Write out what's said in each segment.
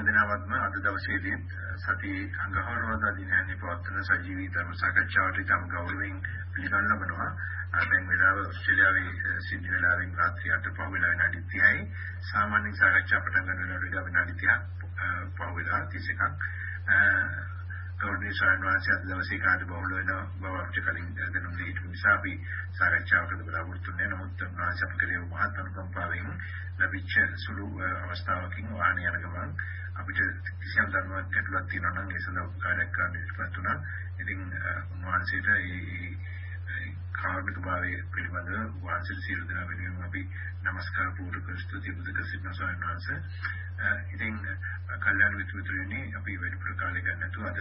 හැමදෙනාවත්ම අද දවසේදී සති අංගහවරවදා දිනයන්හි පවත්වන සජීවී ධර්ම සාකච්ඡාවට ඉතාම ගෞරවයෙන් පිළිගන්න ලබනවා. දැන් වෙලාව ඕස්ට්‍රේලියාවේ සිඩ්නි වෙලාවෙන් රාත්‍රී 8 පහ වෙලා විනාඩි 30යි. සාමාන්‍ය සාකච්ඡා පටන් ගන්න වෙලාවට විනාඩි 30ක් පහ වෙලා 31ක් ගෞරවනීය ස්වාමීන් අද දවසේ කාර්ය බහුල වෙන බව අපිට කලින් දැනුම් දී සිටින නිසා අපි සාකච්ඡාවකට බලාපොරොත්තු වෙන්නේ නමුත් උන්වහන්සේ අප කෙරෙහි මහත් අනුකම්පාවෙන් ලැබිච්ච සුළු අවස්ථාවකින් වාහනේ යන ගමන් අපිට කිසියම් ධර්මයක් ගැටලුවක් තියෙනවා නම් ඒ සඳහා උපකාරයක් කරන්න ඉස්පත් තුනා. ඉතින් උන්වහන්සේට මේ කාර්මික භාවය පිළිබඳව වාසිත සියලු දෙනා වෙනුවෙන් අපි নমස්කාර පූර්වක ස්තුති බුදුක සිටින ස්වාමීන් වහන්සේ. ඉතින් කල්යාණ මිත්‍රතුනි අපි වැඩිපුර කාලය ගන්න නැතුව අද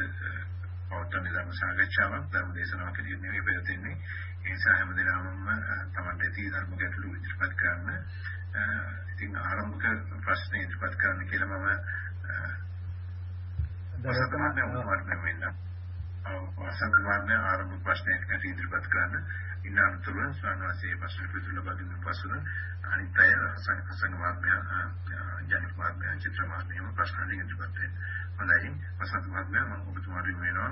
පවත්වන ධර්ම සාකච්ඡාවක් ධර්ම දේශනාවක් විදිහට නෙවෙයි පැවැත්වෙන්නේ ඒ නිසා හැමදෙනාම තමන්ට ඇති ධර්ම ගැටලු ඉදිරිපත් කරන්න ඉතින් ආරම්භක ප්‍රශ්නේ ඉදිරිපත් කරන්න කියලා මම දරකමන්නේ උපමාර්ථයෙන් වෙන්න වසන්ත මාර්ගය ආරම්භ ප්‍රශ්නයකට ඉදිරිපත් කරන්න ඉන්න අනුතුරු ස්වාමීන් ප්‍රශ්න පිළිතුරු ලබා පසුන අනිත් අය සංකසංග මාර්ගය ජනික මාර්ගය චිත්‍ර මාර්ගයම ප්‍රශ්න වලින් ඉදිරිපත් වෙනවා. හොඳයි. වසන්ත මාර්ගය මම ඔබතුමාට වෙනවා.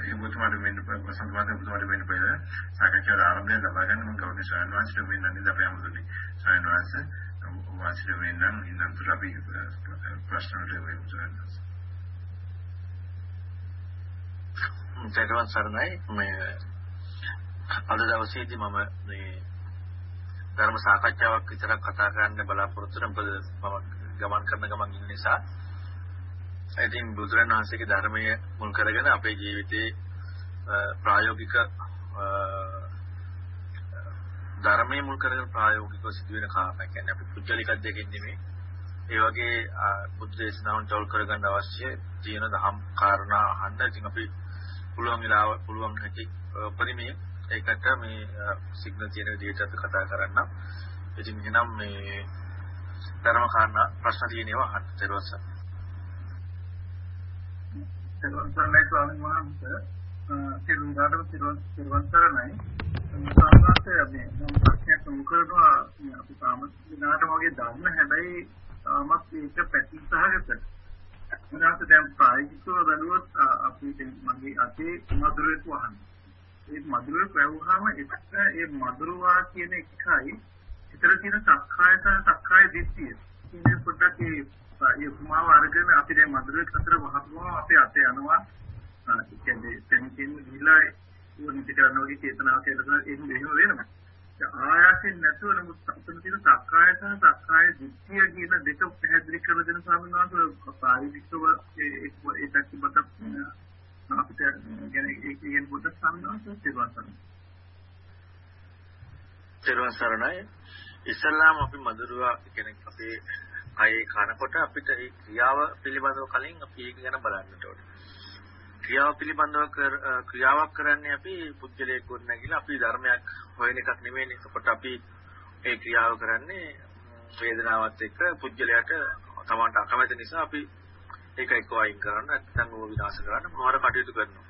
ඒ ඔබතුමාට වෙන්න වසන්ත මාර්ගය ඔබතුමාට වෙන්න පෙර සාකච්ඡාවේ ආරම්භය ලබා ගන්න මම ගෞරවනීය ස්වාමීන් වහන්සේට වෙන්න නේද අපි අමුතුනේ. ස්වාමීන් වහන්සේ වාසිත වෙන්නම් ඉන්නම් තුර අපි ප්‍රශ්න වලට වෙමු ස්වාමීන් වහන්සේ. ජයගවන් සරණයි මේ අද දවසේදී මම මේ ධර්ම සාකච්ඡාවක් විතරක් කතා කරන්න බලාපොරොත්තු වෙන මම ගමන් කරන ගමන් ඉන්න නිසා ඉතින් බුදුරණන් වහන්සේගේ ධර්මයේ මුල් කරගෙන අපේ ජීවිතේ ප්‍රායෝගික ධර්මයේ මුල් කරගෙන ප්‍රායෝගිකව සිදුවෙන කාරණා කියන්නේ අපි පුජ්‍යලික දෙකකින් නෙමෙයි ඒ වගේ බුද්ධ දේශනාවන් තොල් කරගන්න අවශ්‍ය තියෙන දහම් කාරණා අහන්න ඉතින් අපි පුළුවන් වෙලාව පුළුවන් හැටි පරිමේ ඒකට මේ සිග්නල් තියෙන විදිහට අපි කතා කරන්න. ඉතින් එහෙනම් මේ ධර්ම කාරණා ප්‍රශ්න තියෙනවා අහන්න දරුවස. සර්වසන්නයි ස්වාමීන් වහන්සේ සිරුම් ගාඩම සිරුම් සිරුම්තරණයි සාමාන්‍යයෙන් අපේ අතේ යනවා. ඒ කියන්නේ තෙන් තෙන් ගිහිලා උනිට කරනවා චේතනාව කියලා එහෙම එහෙම වෙනවා. ආයාසෙන් නැතුව නමුත් අතන තියෙන සක්කාය සහ සක්කාය දිට්ඨිය කියන දෙක පැහැදිලි කරලා දෙන ස්වාමීන් වහන්සේ පාරිවික්ෂව ඒ ඒ පැත්තකට අපිට ගැන ඒක කියන පොත සම්මාස සිරුවන් සිරුවන් සරණයි ඉස්ලාම අපි මధుරවා කියන්නේ අපේ කයේ කනකොට අපිට ඒ ක්‍රියාව පිළිබඳව කලින් අපි ඒක ගැන බලන්නට ඕනේ. ක්‍රියාව පිළිබඳව ක්‍රියාවක් කරන්නේ අපි පුද්ගලයෙක් වුණ නැගිලා අපි ධර්මයක් හොයන එකක් නෙමෙයිනේ. ඒකට අපි ඒ ක්‍රියාව කරන්නේ වේදනාවත් එක්ක පුද්ගලයාට තමන්ට අකමැති නිසා අපි ඒක එක්ක වයින් කරන්න නැත්නම් ඕව විනාශ කරන්න මොනවාර කටයුතු කරනවා.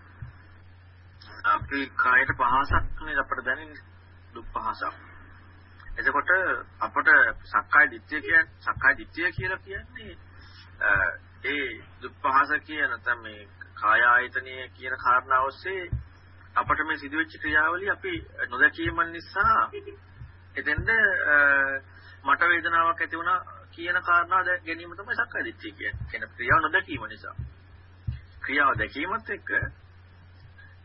අපි කායට පහසක් නේ අපිට දැනෙන්නේ දුක් පහසක්. එතකොට අපට සක්කාය දිට්ඨිය කියන්නේ සක්කාය දිට්ඨිය කියලා කියන්නේ ඒ දුක් පහස කියන නැත්නම් මේ කාය ආයතනයේ කියන කාරණාව ඔස්සේ අපට මේ සිදුවෙච්ච ක්‍රියාවලිය අපි නොදැකීම නිසා එතෙන්ද මට වේදනාවක් ඇති වුණා කියන කාරණා ගැනීම තමයි සක්කාය දිට්ඨිය කියන්නේ. කියන ක්‍රියාව නොදැකීම නිසා. ක්‍රියාව දැකීමත් එක්ක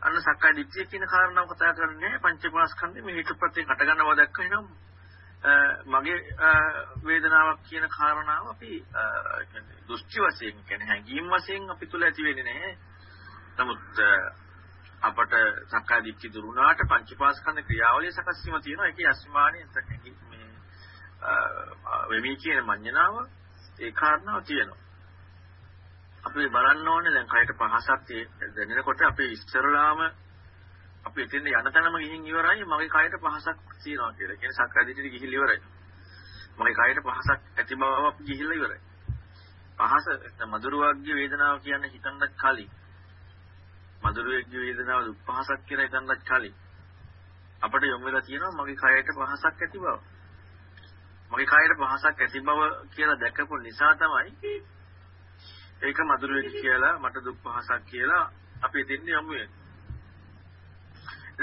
අන්න සක්කාය දිට්ඨිය කියන කාරණාව කතා කරන්නේ පංචමාස්කන්ධේ මේ හේතුප්‍රත්‍යයෙන් හට ගන්නවා දැක්ක එනම් මගේ වේදනාවක් කියන කාරණාව අපි කියන්නේ දෘෂ්ටි වශයෙන් කියන්නේ හැඟීම් වශයෙන් අපි තුල ඇති වෙන්නේ නැහැ. නමුත් අපට සක්කාය දිට්ඨිය දුරුනාට පංචපාස්කන්ධ ක්‍රියාවලිය සකස් වීම තියෙනවා. ඒකේ අස්මානයේ මේ වෙමි කියන මඤ්ඤණාව ඒ කාරණාව තියෙනවා. අපි බලන්න ඕනේ දැන් කයට පහසක් දැනෙනකොට අපි ඉස්සරලාම අපි එතෙන් යන තැනම ගිහින් ඉවරයි මගේ කයට පහසක් තියනවා කියලා. කියන්නේ සක්කායදිටිට ගිහිල්ලා ඉවරයි. මගේ කයට පහසක් ඇති බවක් ගිහිල්ලා ඉවරයි. පහස මధుර වර්ගයේ වේදනාව කියන්නේ හිතන්නත් කලින් මధుර වර්ගයේ වේදනාව දුක්පහසක් කියලා හිතන්නත් කලින් අපිට යොමු වෙලා තියෙනවා මගේ කයට පහසක් ඇති බව. මගේ කයට පහසක් ඇති බව කියලා දැකපු නිසා තමයි ඒක මధుර කියලා මට දුක් පහසක් කියලා අපි දෙන්නේ යමු වෙන්නේ.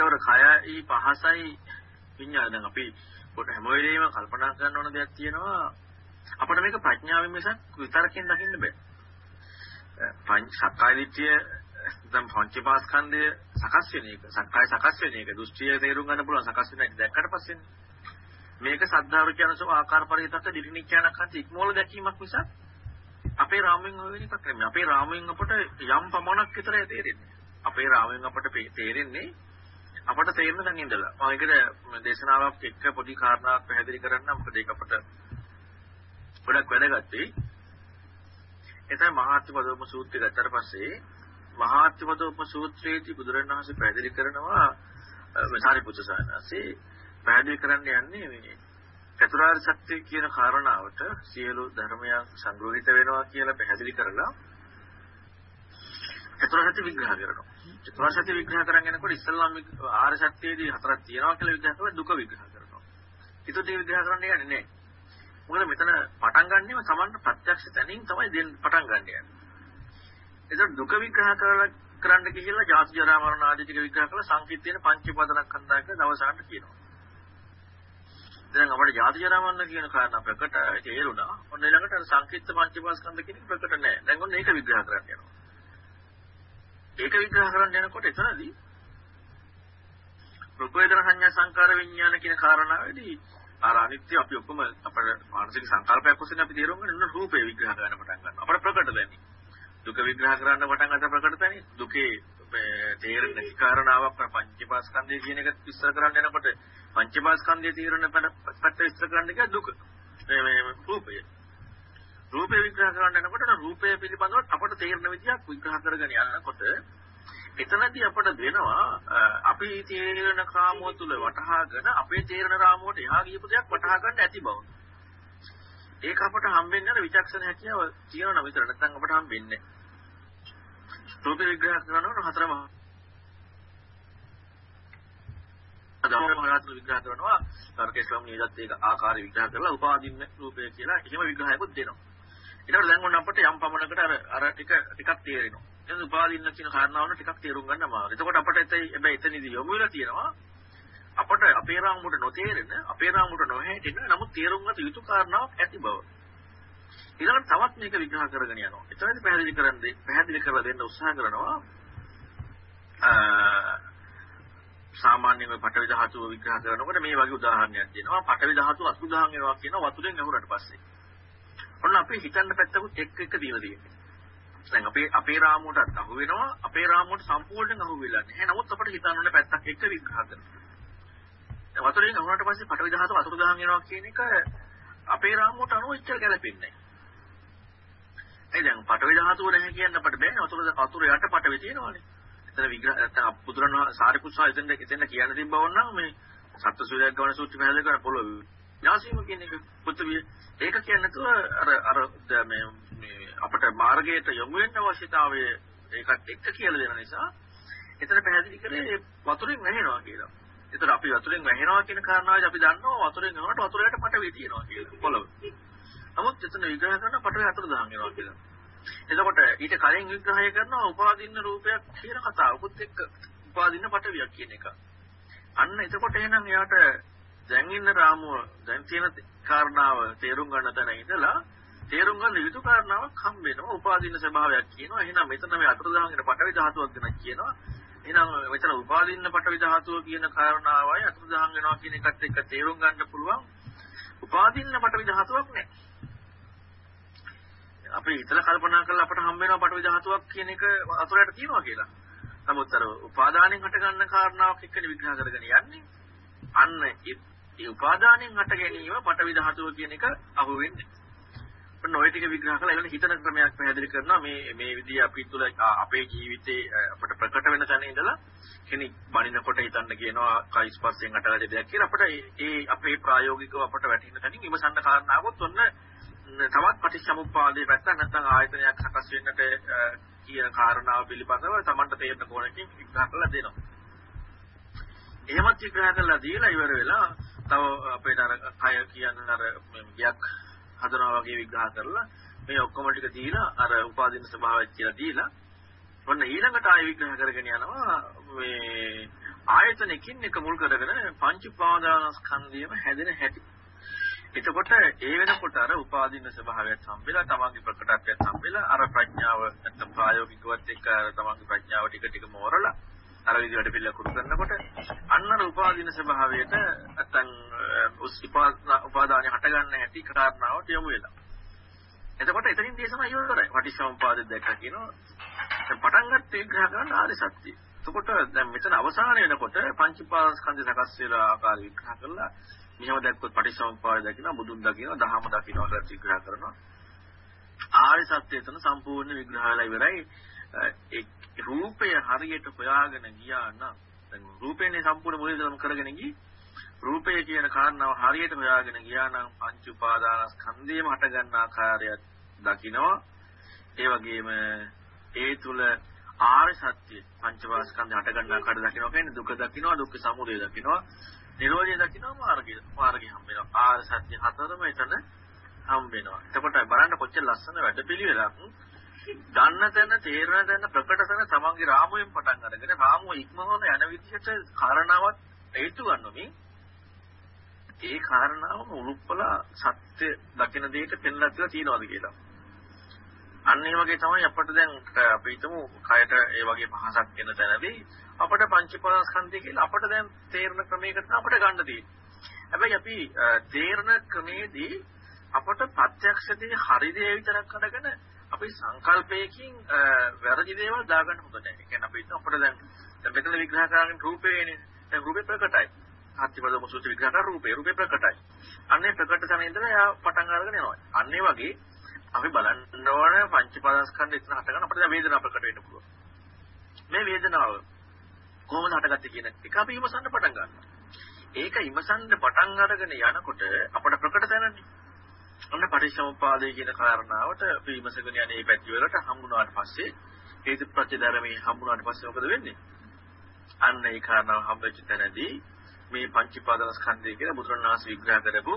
ඒකට කයයි පහසයි. විඤ්ඤාණ. දැන් අපි පොඩ හැම වෙලේම කල්පනා කරන්න ඕන දෙයක් තියෙනවා. අපිට මේක ප්‍රඥාවෙන් මිසක් විතරකින් දකින්න බෑ. පංච සක්කාය දිට්ඨිය දැන් පංචපාස්කන්ධය සකස් වෙන එක. සක්කාය සකස් වෙන එක. දෘෂ්ටිය තේරුම් ගන්න පුළුවන් සකස් වෙන එක දැක්කට පස්සේ. මේක සද්ධාරු කියනසෝ ආකාර පරිවිතක දිටිනිච්ඡානකන්ත ඉක්මෝල දැකීමක් මිසක් අපේ රාමුවෙන් හොය වෙන එකක් නෙමෙයි. අපේ රාමුවෙන් අපට යම් පමණක් විතරයි තේරෙන්නේ. අපේ රාමුවෙන් අපට තේරෙන්නේ අපට තේරෙන තැන ඉඳලා. මම ඒකට දේශනාවක් එක්ක පොඩි කාරණාවක් පැහැදිලි කරන්න මොකද ඒක අපට ගොඩක් වැදගත් වෙයි එතන මහාත්මපදෝපම සූත්‍රය ගත්තට පස්සේ මහාත්මපදෝපම සූත්‍රයේදී බුදුරණවහන්සේ පැහැදිලි කරනවා සාරිපුත්‍ර සානසේ පැහැදිලි කරන්න යන්නේ මේ චතුරාර්ය සත්‍ය කියන කාරණාවට සියලු ධර්මයන් සංග්‍රහිත වෙනවා කියලා පැහැදිලි කරලා චතුරාර්ය සත්‍ය විග්‍රහ කරනවා. චතුරාර්ය සත්‍ය විග්‍රහ කරගෙන යනකොට ඉස්සල්ලාම ආර්ය සත්‍යයේදී හතරක් තියෙනවා කියලා විග්‍රහ කරලා දුක විග්‍රහ කරනවා. ඊට උදේ විග්‍රහ කරන්න යන්නේ නැහැ. මොකද මෙතන පටන් ගන්නෙම Tamanට ප්‍රත්‍යක්ෂ තැනින් තමයි දෙන්න පටන් ගන්න යන්නේ. ඒක දුක විග්‍රහ කරලා කරන්න කියලා ජාති ජරා මරණ ආදී ටික විග්‍රහ කරලා සංකීර්ණ පංච පදනක් හන්දා කියලා දවසකට කියනවා. දැන් අපිට ජාති ජරා මරණ කියන කාරණා ප්‍රකට තේරුණා. ඔන්න ඊළඟට අර සංකීර්ණ පංචපාස්කන්ධ කියන ප්‍රකට නැහැ. දැන් ඔන්න ඒක විග්‍රහ කරන්න යනවා. ඒක විග්‍රහ කරන්න යනකොට එතනදී රූප වේදනා සංඥා සංකාර විඥාන කියන කාරණාවේදී අර අනිත්‍ය අපි ඔක්කොම අපේ මානසික සංකල්පයක් ඔස්සේ අපි තේරුම් ගන්න රූපේ විග්‍රහ කරන්න පටන් ගන්නවා. අපට ප්‍රකට වෙන්නේ. දුක විග්‍රහ කරන්න පටන් ගන්න ප්‍රකට වෙන්නේ දුකේ තේරෙන නැති කාරණාවක් පංචපාස්කන්ධය කියන එක විස්තර කරන්න යනකොට පංචපාස්කන්ධයේ තේරෙන පැත්ත විස්තර කරන්න එක දුක. මේ මේ රූපය. රූපේ විග්‍රහ කරන්න යනකොට රූපය පිළිබඳව අපට තේරෙන විදියක් විග්‍රහ කරගෙන යනකොට එතනදී අපට දෙනවා අපි තේරෙන කාමෝ තුල වටහාගෙන අපේ තේරෙන රාමුවට එහා ගියපු දෙයක් වටහා ගන්න ඇති බව. ඒක අපට හම්බෙන්නේ අර විචක්ෂණ හැකියාව තියෙනවා විතර නැත්නම් අපට හම්බෙන්නේ නැහැ. රූප විග්‍රහ කරනකොට හතරම අදවමහාත්ම විග්‍රහ කරනවා තර්කේශම් නියදත් ඒක ආකාර විග්‍රහ කරලා උපාදින්න රූපය කියලා එහෙම විග්‍රහයක්ත් දෙනවා. ඊට දැන් ඔන්න අපිට යම් පමණකට අර අර ටික ටිකක් තේරෙනවා. එහෙනම් උපාදින්න කියන කාරණාවන ටිකක් තේරුම් ගන්න අමාරුයි. එතකොට අපිට එතයි හැබැයි එතනදී යොමු වෙලා තියෙනවා අපට අපේ රාමුවට නොතේරෙන අපේ රාමුවට නොහැටෙන නමුත් තේරුම් ගත යුතු කාරණාවක් ඇති බව. ඊළඟට තවත් මේක විග්‍රහ කරගෙන යනවා. එතනදී පැහැදිලි කරන්නේ පැහැදිලි කරලා දෙන්න උත්සාහ කරනවා සාමාන්‍යයෙන් පටවි ධාතුව විග්‍රහ කරනකොට මේ වගේ උදාහරණයක් දෙනවා. පටවි ධාතුව අසුදාහන් වෙනවා කියන වතුරෙන් ඇහුරට පස්සේ. ඔන්න අපි හිතන්න පැත්තකුත් එක් එක දීලා තියෙනවා. දැන් අපේ අපේ රාමුවටත් අහු වෙනවා අපේ රාමුවට සම්පූර්ණයෙන් අහු වෙලා නැහැ. නමුත් අපිට හිතන්න ඕනේ පැත්තක් එක්ක විග්‍රහ කරනවා. දැන් වතුරෙන් අහුනට පස්සේ පටවි දහස වතුර දහන් වෙනවා කියන එක අපේ රාමුවට අනුව ඉච්චර ගැලපෙන්නේ නැහැ. ඒ දැන් පටවි දහතුව නැහැ කියන්න අපිට බෑනේ වතුර වතුර යට පටවි තියෙනවානේ. එතන විග්‍රහ නැත්නම් බුදුරණ සාරිපුත්සා එතෙන්ද එතෙන්ද කියන්න තිබ්බව නම් මේ සත්ත්වසූරයක් ගවන සූත්‍රය පැහැදිලි කරන පොළොව ඥාසීම කියන එක පුත්විය ඒක කියන්නේ නැතුව අර අර මේ මේ අපිට මාර්ගයට යොමු වෙන්න අවශ්‍යතාවය ඒකත් එක්ක කියලා දෙන නිසා එතන පැහැදිලි කරේ වතුරෙන් වැහෙනවා කියලා. ඒතර අපි වතුරෙන් වැහෙනවා කියන කාරණාවයි අපි දන්නවා වතුරෙන් යනකොට වතුරයට පටවි තියෙනවා කියලා පොළව. නමුත් එතන විග්‍රහ කරන පටවි හතර දහන් වෙනවා කියලා. එතකොට ඊට කලින් විග්‍රහය කරනවා උපාදින්න රූපයක් කියන කතාවකුත් එක්ක උපාදින්න පටවියක් කියන එක. අන්න එතකොට එහෙනම් එයාට දැන් ඉන්න රාමුව දැන් තියෙන කාරණාව තේරුම් ගන්න තැන ඉඳලා තේරුම් ගන්න යුතු කාරණාවක් හම් වෙනවා උපාදින්න ස්වභාවයක් කියනවා. එහෙනම් මෙතන මේ අතුරුදහන් පටවි ධාතුවක් ගැන කියනවා. එහෙනම් මෙතන උපාදින්න පටවි ධාතුව කියන කාරණාවයි අතුරුදහන් වෙනවා කියන එකත් එක්ක තේරුම් ගන්න පුළුවන්. උපාදින්න පටවි ධාතුවක් නැහැ අපි හිතලා කල්පනා කරලා අපට හම් වෙනවා පටවි ධාතුවක් කියන එක අතුරට තියෙනවා කියලා. නමුත් අර උපාදානෙන් හට ගන්න කාරණාවක් එක්කනේ විග්‍රහ කරගෙන යන්නේ. අන්න ඒ උපාදානෙන් හට ගැනීම පටවි ධාතුව කියන එක අහු වෙන්නේ. ඔන්න ඔය ටික විග්‍රහ කරලා ඊළඟ හිතන ක්‍රමයක් පැහැදිලි කරනවා මේ මේ විදිහ අපි තුල අපේ ජීවිතේ අපට ප්‍රකට වෙන තැන ඉඳලා කෙනෙක් බණිනකොට හිතන්න කියනවා කයි ස්පර්ශයෙන් අටවැඩ දෙයක් කියලා අපට ඒ අපේ ප්‍රායෝගිකව අපට වැටෙන තැනින් විමසන්න කාරණාවොත් ඔන්න තවත් පටිච්චසමුප්පාදයේ පැත්ත නැත්නම් ආයතනයක් සකස් වෙන්නට කියන කාරණාව පිළිබඳව Tamanට තේරෙන කෝණකින් විග්‍රහ කරලා දෙනවා. එහෙමත් විග්‍රහ කරලා දීලා ඉවර වෙලා තව අපේ අර කය කියන අර ගයක් හදනවා වගේ විග්‍රහ කරලා මේ ඔක්කොම ටික දීලා අර උපාදින ස්වභාවයක් කියලා දීලා ඔන්න ඊළඟට ආය විග්‍රහ කරගෙන යනවා මේ ආයතනකින් එක මුල් කරගෙන පංච උපාදානස්කන්ධයම හැදෙන හැටි. එතකොට ඒ වෙනකොට අර උපාදින ස්වභාවයත් හම්බෙලා තමන්ගේ ප්‍රකටත්වයත් හම්බෙලා අර ප්‍රඥාව නැත්නම් ප්‍රායෝගිකවත් එක්ක අර තමන්ගේ ප්‍රඥාව ටික ටික මෝරලා අර විදිහට පිළිල කුරු කරනකොට අන්න අර උපාදින ස්වභාවයට නැත්නම් උපාදානය හටගන්න හැටි කාරණාවට යොමු වෙලා. එතකොට එතනින් දේශනා ඉවරයි. පටිච්චසමුපාදය දැක්ක කියනවා. දැන් පටන් ගන්න විග්‍රහ කරන ආරි සත්‍ය. එතකොට දැන් මෙතන අවසාන වෙනකොට පංච උපාදානස්කන්ධය සකස් වෙලා ආකාර විග්‍රහ කරලා මෙහෙම දැක්කොත් පටිච්චසමුපාදය දකිනවා, බුදුන් දකිනවා, දහම දකිනවා කියලා විග්‍රහ කරනවා. ආරි සත්‍ය එතන සම්පූර්ණ විග්‍රහ වෙලා ඉවරයි. ඒ රූපය හරියට හොයාගෙන ගියා නම් දැන් රූපේනේ සම්පූර්ණ මොලේදම කරගෙන ගියේ. රූපය කියන කාරණාව හරියට හොයාගෙන ගියා නම් පංච උපාදානස්කන්ධයම හට ගන්න ආකාරය දකිනවා. ඒ වගේම ඒ තුල ආර්ය සත්‍ය පංචවාස්කන්ධ හට ගන්න ආකාරය දකිනවා කියන්නේ දුක දකිනවා දුක්ඛ සමුදය දකිනවා නිරෝධය දකිනවා මාර්ගය මාර්ගය හම්බ වෙනවා. ආර්ය සත්‍ය හතරම එතන හම්බ වෙනවා. එතකොට බලන්න කොච්චර ලස්සන වැඩපිළිවෙලක් දන්න තැන තේරෙන තැන ප්‍රකට තැන තමන්ගේ රාමුවෙන් පටන් අරගෙන රාමුව ඉක්මවන යන විදිහට කාරණාවක් හේතු ගන්නමින් ඒ කාරණාවම උරුප්පලා සත්‍ය දකින දෙයට පෙන්ලා කියලා තියනවාද කියලා. අන්න ඒ වගේ තමයි අපිට දැන් අපි හිතමු කයට ඒ වගේ පහසක් වෙන තැනදී අපිට පංචපාදස්කන්ධය කියලා අපිට දැන් තේරෙන ක්‍රමයකට අපිට ගන්න තියෙන්නේ. හැබැයි අපි තේරෙන ක්‍රමේදී අපට ප්‍රත්‍යක්ෂදී හරි දේ විතරක් අරගෙන අපි සංකල්පයකින් වැරදි දේවල් දාගන්න හොඳ නැහැ. ඒ කියන්නේ අපි අපිට දැන් මෙතන විග්‍රහ කරගෙන රූපේනේ. දැන් රූපේ ප්‍රකටයි. හත්තිපද මුසුත් විග්‍රහ කර රූපේ රූපේ ප්‍රකටයි. අන්නේ ප්‍රකට තැන ඉඳලා එයා පටන් අරගෙන යනවා. අන්නේ වගේ අපි බලන්න ඕන පංචපාදස්කන්ධ ඉතන හටගන්න අපිට දැන් වේදනාව ප්‍රකට වෙන්න පුළුවන්. මේ වේදනාව කොහොමද හටගත්තේ කියන එක අපි ඉමසන්න පටන් ගන්නවා. ඒක ඉමසන්න පටන් අරගෙන යනකොට අපිට ප්‍රකට තැනනේ. ඔන්න පරිසම්පාදේ කියන කාරණාවට අපි ඉමසගෙන යන මේ පැති වලට හම්බුනාට පස්සේ හේතු ප්‍රතිධර්මයේ හම්බුනාට පස්සේ මොකද වෙන්නේ? අන්න ඒ කාරණාව හම්බෙච්ච තැනදී මේ පංචීපාදස්කන්ධය කියලා බුදුරණාහි විග්‍රහ කරපු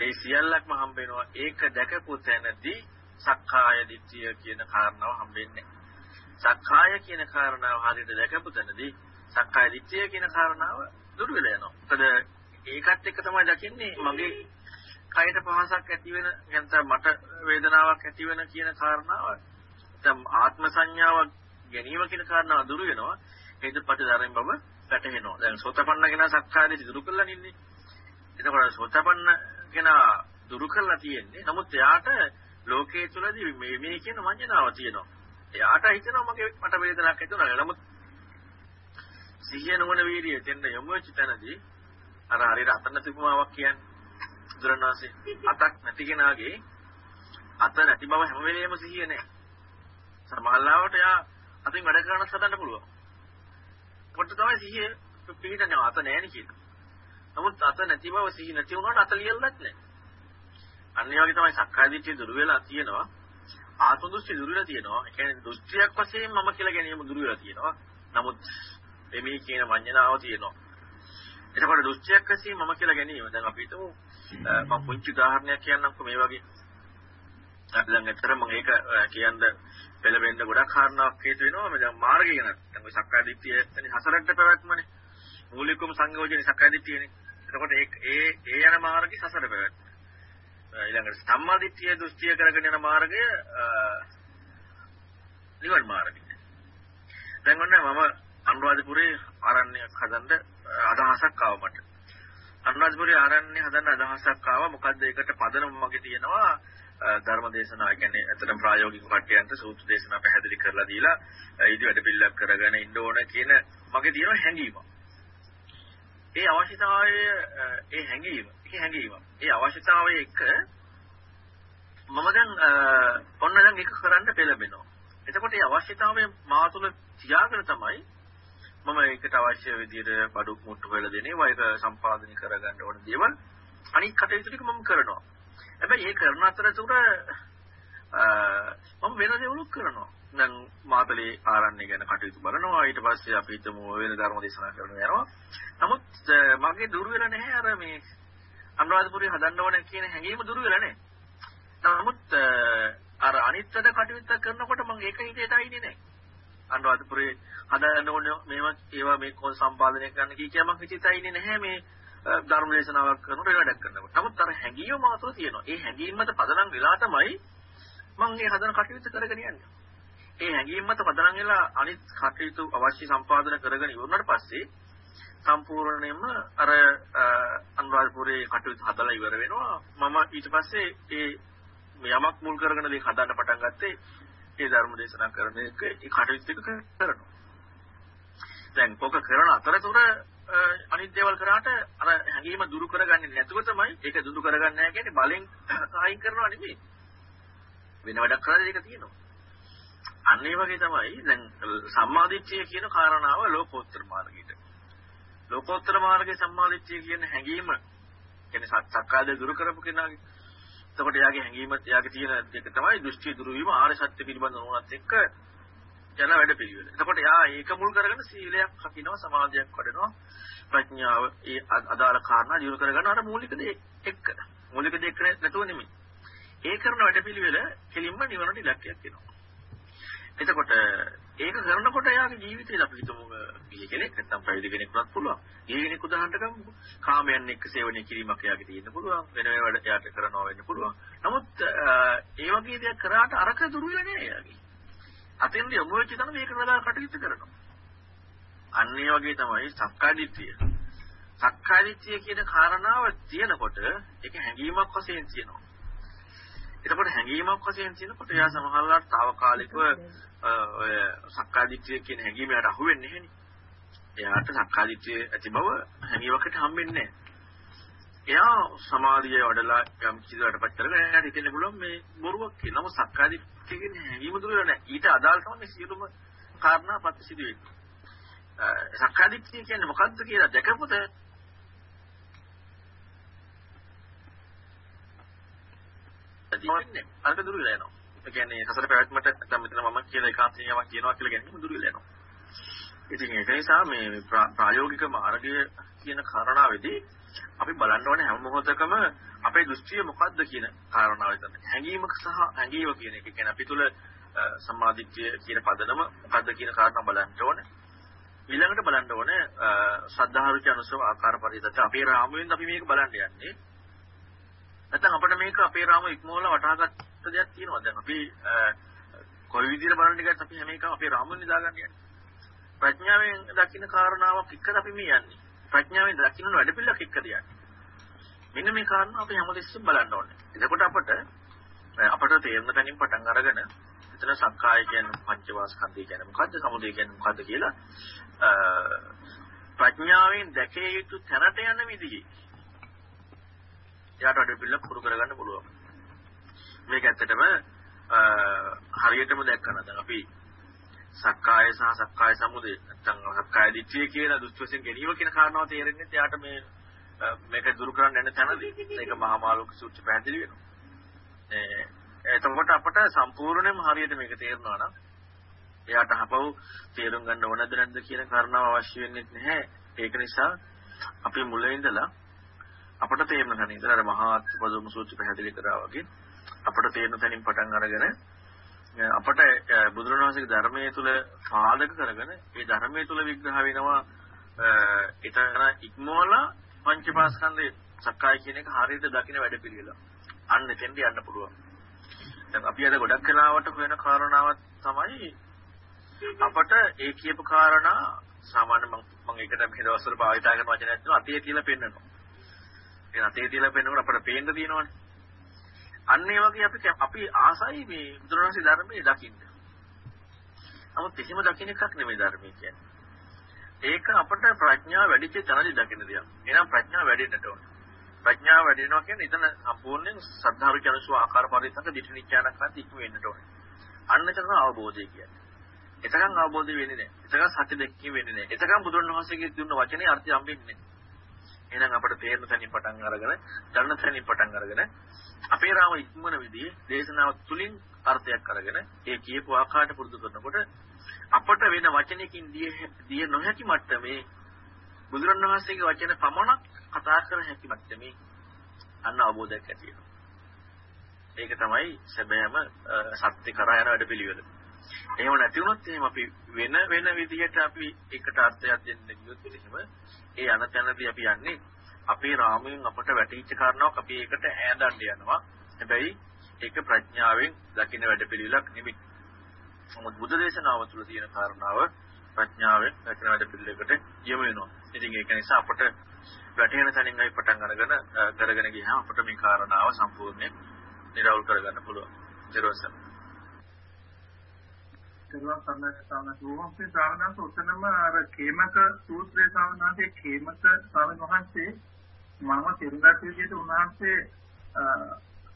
ඒ සියල්ලක්ම හම්බ වෙනවා. ඒක දැකපු තැනදී සක්කාය දිට්ඨිය කියන කාරණාව හම්බෙන්නේ සක්කාය කියන කාරණාව හරියට දැකපු තැනදී සක්කාය දිට්ඨිය කියන කාරණාව දුරු වෙලා යනවා. මොකද ඒකත් එක්ක තමයි දකින්නේ මගේ කයට පහසක් ඇති වෙන නැත්නම් මට වේදනාවක් ඇති වෙන කියන කාරණාව දැන් ආත්ම සංඥාවක් ගැනීම කියන කාරණාව දුරු වෙනවා හේතුපටි ධර්මයෙන් බව වැටහෙනවා. දැන් සෝතපන්න කෙනා සක්කායදිට දුරු කරලා ඉන්නේ. එතකොට සෝතපන්න කෙනා දුරු කරලා තියෙන්නේ. නමුත් එයාට ලෝකයේ තුලදී මේ මේ කියන වංජනාව තියෙනවා. එයාට හිතෙනවා මගේ මට වේදනාවක් ඇති වුණා. නමුත් සිහිය නොවන වීර්යය දෙන්න යොමු වෙච්ච තැනදී අර හරියට අතන තිබුමාවක් කියන්නේ. බුදුරණාහි අතක් නැති කෙනාගේ අත නැති බව හැම වෙලේම සිහිය නැහැ. සමහරවිට එයා අතින් වැඩ කරන්න හදන්න පුළුවන්. කොට තමයි සිහිය පිළිදන්නේ අත නැහැ නේ නමුත් අත නැති බව සිහි නැති වුණාට අත ලියලත් නැහැ. අන්න ඒ වගේ තමයි සක්කාය දිට්ඨිය දුරු වෙලා තියෙනවා. ආත්ම දෘෂ්ටි දුරු වෙලා තියෙනවා. ඒ කියන්නේ දෘෂ්ටියක් වශයෙන් මම කියලා ගැනීම දුරු වෙලා තියෙනවා. නමුත් මේ කියන වඤ්ඤනාව තියෙනවා. එතකොට දෘෂ්ටියක් වශයෙන් මම කියලා ගැනීම දැන් අපි හිතමු මම පුංචි උදාහරණයක් කියන්නම්කෝ මේ වගේ අපි දැන් ඇත්තටම මම ඒක කියන්න පෙළඹෙන්න ගොඩක් කාරණාවක් හේතු වෙනවා මේ දැන් මාර්ගය ගැන. දැන් ඔය සක්කාය දිට්ඨිය එතන හතරට පැවැත්මනේ. මූලිකවම සංයෝජනේ සක්කාය දිට්ඨියනේ. එතකොට ඒ ඒ ඒ යන මාර්ගය සසර පැවැත්ම. ඊළඟට සම්මා දිට්ඨිය දෘෂ්ටිය කරගෙන යන මාර්ගය නිවන් මාර්ගය. දැන් ඔන්න මම අනුරාධපුරේ ආරණ්‍යයක් හදන්න අදහසක් ආව මට. අනුරාධපුරේ ආරණ්‍ය හදන්න අදහසක් ආවා. මොකද්ද ඒකට පදනම මගේ තියෙනවා ධර්ම දේශනා කියන්නේ ඇත්තටම ප්‍රායෝගික කටයුතු සූත්‍ර දේශනා පැහැදිලි කරලා දීලා ඉදි වැඩ පිළිලක් කරගෙන ඉන්න ඕන කියන මගේ තියෙන හැඟීම. ඒ අවශ්‍යතාවය ඒ හැඟීම, ඒ හැඟීම. ඒ අවශ්‍යතාවය එක මම දැන් ඔන්න දැන් ඒක කරන්න පෙළඹෙනවා. එතකොට ඒ අවශ්‍යතාවය මා තුළ තියාගෙන තමයි මම ඒකට අවශ්‍ය විදිහට බඩු මුට්ටු වෙලා දෙන්නේ, වයක සම්පාදනය කරගන්න ඕන දේවල් අනිත් කටයුතු ටික මම කරනවා. හැබැයි ඒ කරන අතරතුර මම වෙන දේවලුත් කරනවා. දැන් මාතලේ ආරණ්‍ය ගැන කටයුතු කරනවා. ඊට පස්සේ අපි හිතමු වෙන ධර්ම දේශනා කරන යනවා. නමුත් මගේ දුර වෙලා නැහැ අර මේ අනුරාධපුරේ හදන්න ඕන කියන හැඟීම දුර වෙලා නැහැ. නමුත් අර අනිත් වැඩ කටයුත්ත කරනකොට මම ඒක හිතේට ආයිනේ නැහැ. අනුරාධපුරේ හදන්න ඕනේ මේවා ඒවා මේ කොල් සම්පාදනය කරන්න කී කියා මම හිතේට ආයිනේ නැහැ මේ ධර්ම දේශනාවක් කරනකොට ඒ වැඩක් කරනකොට. නමුත් අර හැඟීම මාතෘ තියෙනවා. ඒ හැඟීම මත පදනම් වෙලා තමයි මම මේ හදන කටයුත්ත කරගෙන යන්නේ. ඒ හැඟීම් මත පදනම් වෙලා අනිත් කටයුතු අවශ්‍ය සම්පාදන කරගෙන ඉවරනට පස්සේ සම්පූර්ණයෙන්ම අර අනුරාධපුරේ කටයුතු හදලා ඉවර වෙනවා. මම ඊට පස්සේ ඒ යමක් මුල් කරගෙන දෙයක් හදන්න පටන් ගත්තේ ඒ ධර්ම දේශනා කරන එක ඒ කටයුතු ටික කරනවා. දැන් පොක කරන අතරතුර අනිත් දේවල් කරාට අර හැඟීම දුරු කරගන්නේ නැතුව තමයි ඒක දුරු කරගන්නේ නැහැ කියන්නේ බලෙන් අයින් කරනවා නෙමෙයි. වෙන වැඩක් කරලා ඒක තියෙනවා. අන්න ඒ වගේ තමයි දැන් සම්මාදිට්ඨිය කියන කාරණාව ලෝකෝත්තර මාර්ගයට. ලෝකෝත්තර මාර්ගයේ සම්මාදිට්ඨිය කියන හැඟීම කියන්නේ සක්කාය දුරු කරපු කෙනාගේ. එතකොට එයාගේ හැඟීම එයාගේ තියෙන දෙක තමයි දෘෂ්ටි දුරු වීම ආර්ය සත්‍ය පිළිබඳ නුවණත් එක්ක යන වැඩ පිළිවෙල. එතකොට එයා ඒක මුල් කරගෙන සීලයක් රකින්නවා සමාධියක් වඩනවා ප්‍රඥාව ඒ අදාළ කාරණා දිනු කරගන්න අර මූලික දේ එක්ක. මූලික දේ එක්ක නැතුව නෙමෙයි. ඒ කරන වැඩ පිළිවෙල කෙලින්ම නිවනට ඉලක්කයක් වෙනවා. එතකොට ඒක කරනකොට එයාගේ ජීවිතේ අපි හිතමු ගිහි කෙනෙක් නැත්නම් පැවිදි කෙනෙක් වුණත් පුළුවන්. ගිහි කෙනෙක් උදාහරණයක් ගමු. කාමයන් එක්ක සේවනය කිරීමක් එයාගේ තියෙන්න පුළුවන්. වෙන වැඩ එයාට කරනවා වෙන්න පුළුවන්. නමුත් ඒ වගේ දෙයක් කරාට අරක දුරු වෙලා නෑ එයාගේ. අතෙන්ද යොමු වෙච්ච තැන මේක නලා කටයුතු කරනවා. අන්න ඒ වගේ තමයි සක්කාදිට්ඨිය. සක්කාදිට්ඨිය කියන කාරණාව තියෙනකොට ඒක හැඟීමක් වශයෙන් තියෙනවා. එතකොට හැඟීමක් වශයෙන් තියෙනකොට එයා සමහරවිට తాවකාලිකව ඔය සක්කාදිට්ඨිය කියන හැඟීම යට අහු වෙන්නේ නැහෙනි. එයාට සක්කාදිට්ඨිය ඇති බව හැඟීමකට හම්බෙන්නේ නැහැ. එයා සමාධිය වඩලා යම් කිසිවකට පත් කරගෙන එයාට හිතෙන්න පුළුවන් මේ බොරුවක් කියලා. නමුත් සක්කාදිට්ඨිය කියන හැඟීම දුර නැහැ. ඊට අදාළ තමයි සියලුම කාරණා ප්‍රතිසිදු වෙන්නේ. සක්කාදිට්ඨිය කියන්නේ මොකක්ද කියලා දැකපොත වෙන්නේ අරක දුර වෙලා යනවා. ඒ කියන්නේ සසර පැවැත්මට නැත්නම් මෙතන මම කියන ඒකාන්තයෙන් යමක් කියනවා කියලා ගැනීම දුර වෙලා යනවා. ඉතින් ඒක නිසා මේ ප්‍රායෝගික මාර්ගය කියන කාරණාවේදී අපි බලන්න ඕනේ හැම මොහොතකම අපේ දෘෂ්ටිය මොකද්ද කියන කාරණාව එතන. හැඟීමක සහ හැඟීම කියන එක කියන්නේ අපි තුල සම්මාදිට්ඨිය කියන පදනම මොකද්ද කියන කාරණා බලන්න ඕනේ. ඊළඟට බලන්න ඕනේ ශ්‍රද්ධාරුචි අනුසව ආකාර පරිදත අපේ රාමුවෙන් අපි මේක බලන්න යන්නේ. නැත්නම් අපිට මේක අපේ රාම ඉක්මවලා වටහාගත්ත දෙයක් තියෙනවා. දැන් අපි කොයි විදිහට බලන්න ගියත් අපි හැම එකම අපේ රාමුවෙන් නිදාගන්න යන්නේ. ප්‍රඥාවෙන් දකින්න කාරණාවක් එක්කද අපි මේ යන්නේ. ප්‍රඥාවෙන් දකින්න වැඩපිළිවෙලක් එක්කද යන්නේ. මෙන්න මේ කාරණා අපි හැමදෙස්සෙම බලන්න ඕනේ. එතකොට අපට අපට තේරෙන තැනින් පටන් අරගෙන එතන සක්කාය කියන්නේ පංචවාස්කන්ධය කියන්නේ මොකද්ද? සමුදය කියන්නේ මොකද්ද කියලා ප්‍රඥාවෙන් දැකිය යුතු තැනට යන විදිහේ එයාට වැඩ පිළිවෙල පුරු කරගන්න පුළුවන්. මේක ඇත්තටම හරියටම දැක්කම දැන් අපි සක්කාය සහ සක්කාය සමුදය නැත්නම් සක්කාය දිට්ඨිය කියලා දුස්වසෙන් ගැනීම කියන කාරණාව තේරෙන්නේ එයාට මේ මේක දුරු කරන්න යන තැනදී මේක මහා මාළුක සූත්‍ර පැහැදිලි වෙනවා. ඒ එතකොට අපට සම්පූර්ණයෙන්ම හරියට මේක තේරෙනවා නම් එයාට හපව් තේරුම් ගන්න ඕනද නැද්ද කියන කාරණාව අවශ්‍ය වෙන්නේ නැහැ. ඒක නිසා අපි මුල ඉඳලා අපට තේරෙන තැන ඉඳලා අර මහා අත්පදම සූත්‍ර පැහැදිලි කරා වගේ අපට තේරෙන තැනින් පටන් අරගෙන අපට බුදුරණවහන්සේගේ ධර්මයේ තුල සාධක කරගෙන ඒ ධර්මයේ තුල විග්‍රහ වෙනවා එතන ඉක්මවලා පංචපාස්කන්ධේ සක්කාය කියන එක හරියට දකින්න වැඩපිළිවෙල. අන්න එතෙන්ද යන්න පුළුවන්. දැන් අපි අද ගොඩක් වෙලාවට හොයන කාරණාවක් තමයි අපට ඒ කියපු කාරණා සාමාන්‍ය මම මම ඒකට මේ දවස්වල භාවිත කරන වචනයක් තියෙනවා අතේ කියලා පෙන්නනවා. ඒ අතේ තියලා පෙන්නකොට අපට පේන්න තියෙනවනේ. අන්න ඒ වගේ අපි අපි ආසයි මේ බුදුරජාණන්සේ ධර්මයේ දකින්න. නමුත් කිසිම දකින්න එකක් නෙමෙයි ධර්මයේ කියන්නේ. ඒක අපට ප්‍රඥාව වැඩිච්ච තැනදී දකින්න දෙයක්. එහෙනම් ප්‍රඥාව වැඩෙන්නට ඕනේ. ප්‍රඥාව වැඩෙනවා කියන්නේ එතන සම්පූර්ණයෙන් සද්ධාරු ජනසුව ආකාර පරිත්තක දිඨනිඥානක් නැති ඉක්ම වෙන්නට ඕනේ. අන්න එතන අවබෝධය කියන්නේ. එතකන් අවබෝධය වෙන්නේ නැහැ. එතකන් සත්‍ය දැක්කීම වෙන්නේ නැහැ. එතකන් බුදුරණවහන්සේගේ දුන්න වචනේ අර්ථය හම්බෙන්නේ නැහැ. එහෙනම් අපට තේරෙන තැනින් පටන් අරගෙන ගන්න තැනින් පටන් අරගෙන අපේ රාම ඉක්මන විදිහේ දේශනාව තුලින් අර්ථයක් අරගෙන ඒ කියපු ආකාරයට පුරුදු කරනකොට අපට වෙන වචනයකින් දිය නොහැකි මට්ටමේ බුදුරණවහන්සේගේ වචන පමණක් කතා කර හැකි මට්ටමේ අන්න අවබෝධයක් ඇති වෙනවා. ඒක තමයි සැබෑම සත්‍ය කරා යන වැඩපිළිවෙල. එහෙම නැති වුණොත් එහෙම අපි වෙන වෙන විදිහට අපි එකට අර්ථයක් දෙන්න ගියොත් එහෙම ඒ අන තැනදී අපි යන්නේ අපේ රාමුවෙන් අපට වැටහිච්ච කාරණාවක් අපි ඒකට ඈඳන්න යනවා. හැබැයි ඒක ප්‍රඥාවෙන් දකින්න වැඩපිළිවෙලක් නෙමෙයි. මොකද බුද්ධ දේශනාව තුළ තියෙන කාරණාව ප්‍රඥාවෙන් දකින්න වැඩපිළිවෙලකට යොමු වෙනවා. ඉතින් ඒක නිසා අපට වැටහෙන තැනින් අපි පටන් අරගෙන කරගෙන ගියාම අපට මේ කාරණාව සම්පූර්ණයෙන් නිරවුල් කරගන්න පුළුවන්. ඊට තෙරුවන් සරණයි සාමන රෝහම්සේ ශ්‍රාවණන්ත උතනම අර කේමක සූත්‍රයේ ශ්‍රාවණන්තේ කේමක ස්වාමීන් වහන්සේ මම තෙරුගත් විදිහට උන්වහන්සේ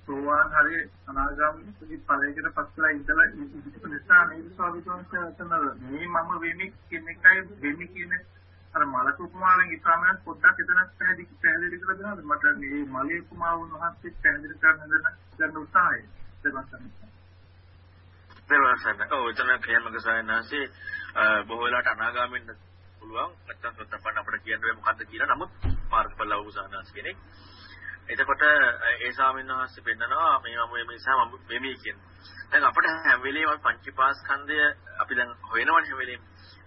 සෝවාන් හරි අනාගාමී ඵලයකට පස්සලා ඉඳලා ඉතිපු නිසා නේද ස්වාමීන් වහන්සේ අතන මේ මම වෙමි කියන එකයි වෙමි කියන අර මලක උපමාවෙන් ඉස්සමන පොඩ්ඩක් එතනක් පැහැදිලි පැහැදිලි කරලා දෙනවද? මට මේ මලේ උපමාව උන්වහන්සේ පැහැදිලි කරන්න ගන්න උත්සාහය. දෙන්න දරවසන්න. ඔව් එතන කියන්නක සයන්හන්සේ බොහෝ වෙලාවට අනාගාමීන් පුළුවන්. නැත්තම් සොත්තපන්න අපිට කියන්න බෑ මොකද්ද කියලා. නමුත් මාර්ගඵල ලැබුසානස් කෙනෙක්. එතකොට ඒ ස්වාමීන් වහන්සේ පෙන්නනවා මේ මම මේ නිසා මම වෙමි කියන්නේ. දැන් අපිට හැම වෙලේම පංචීපාස්කන්ධය අපි දැන් හොයනවනේ හැම වෙලේම.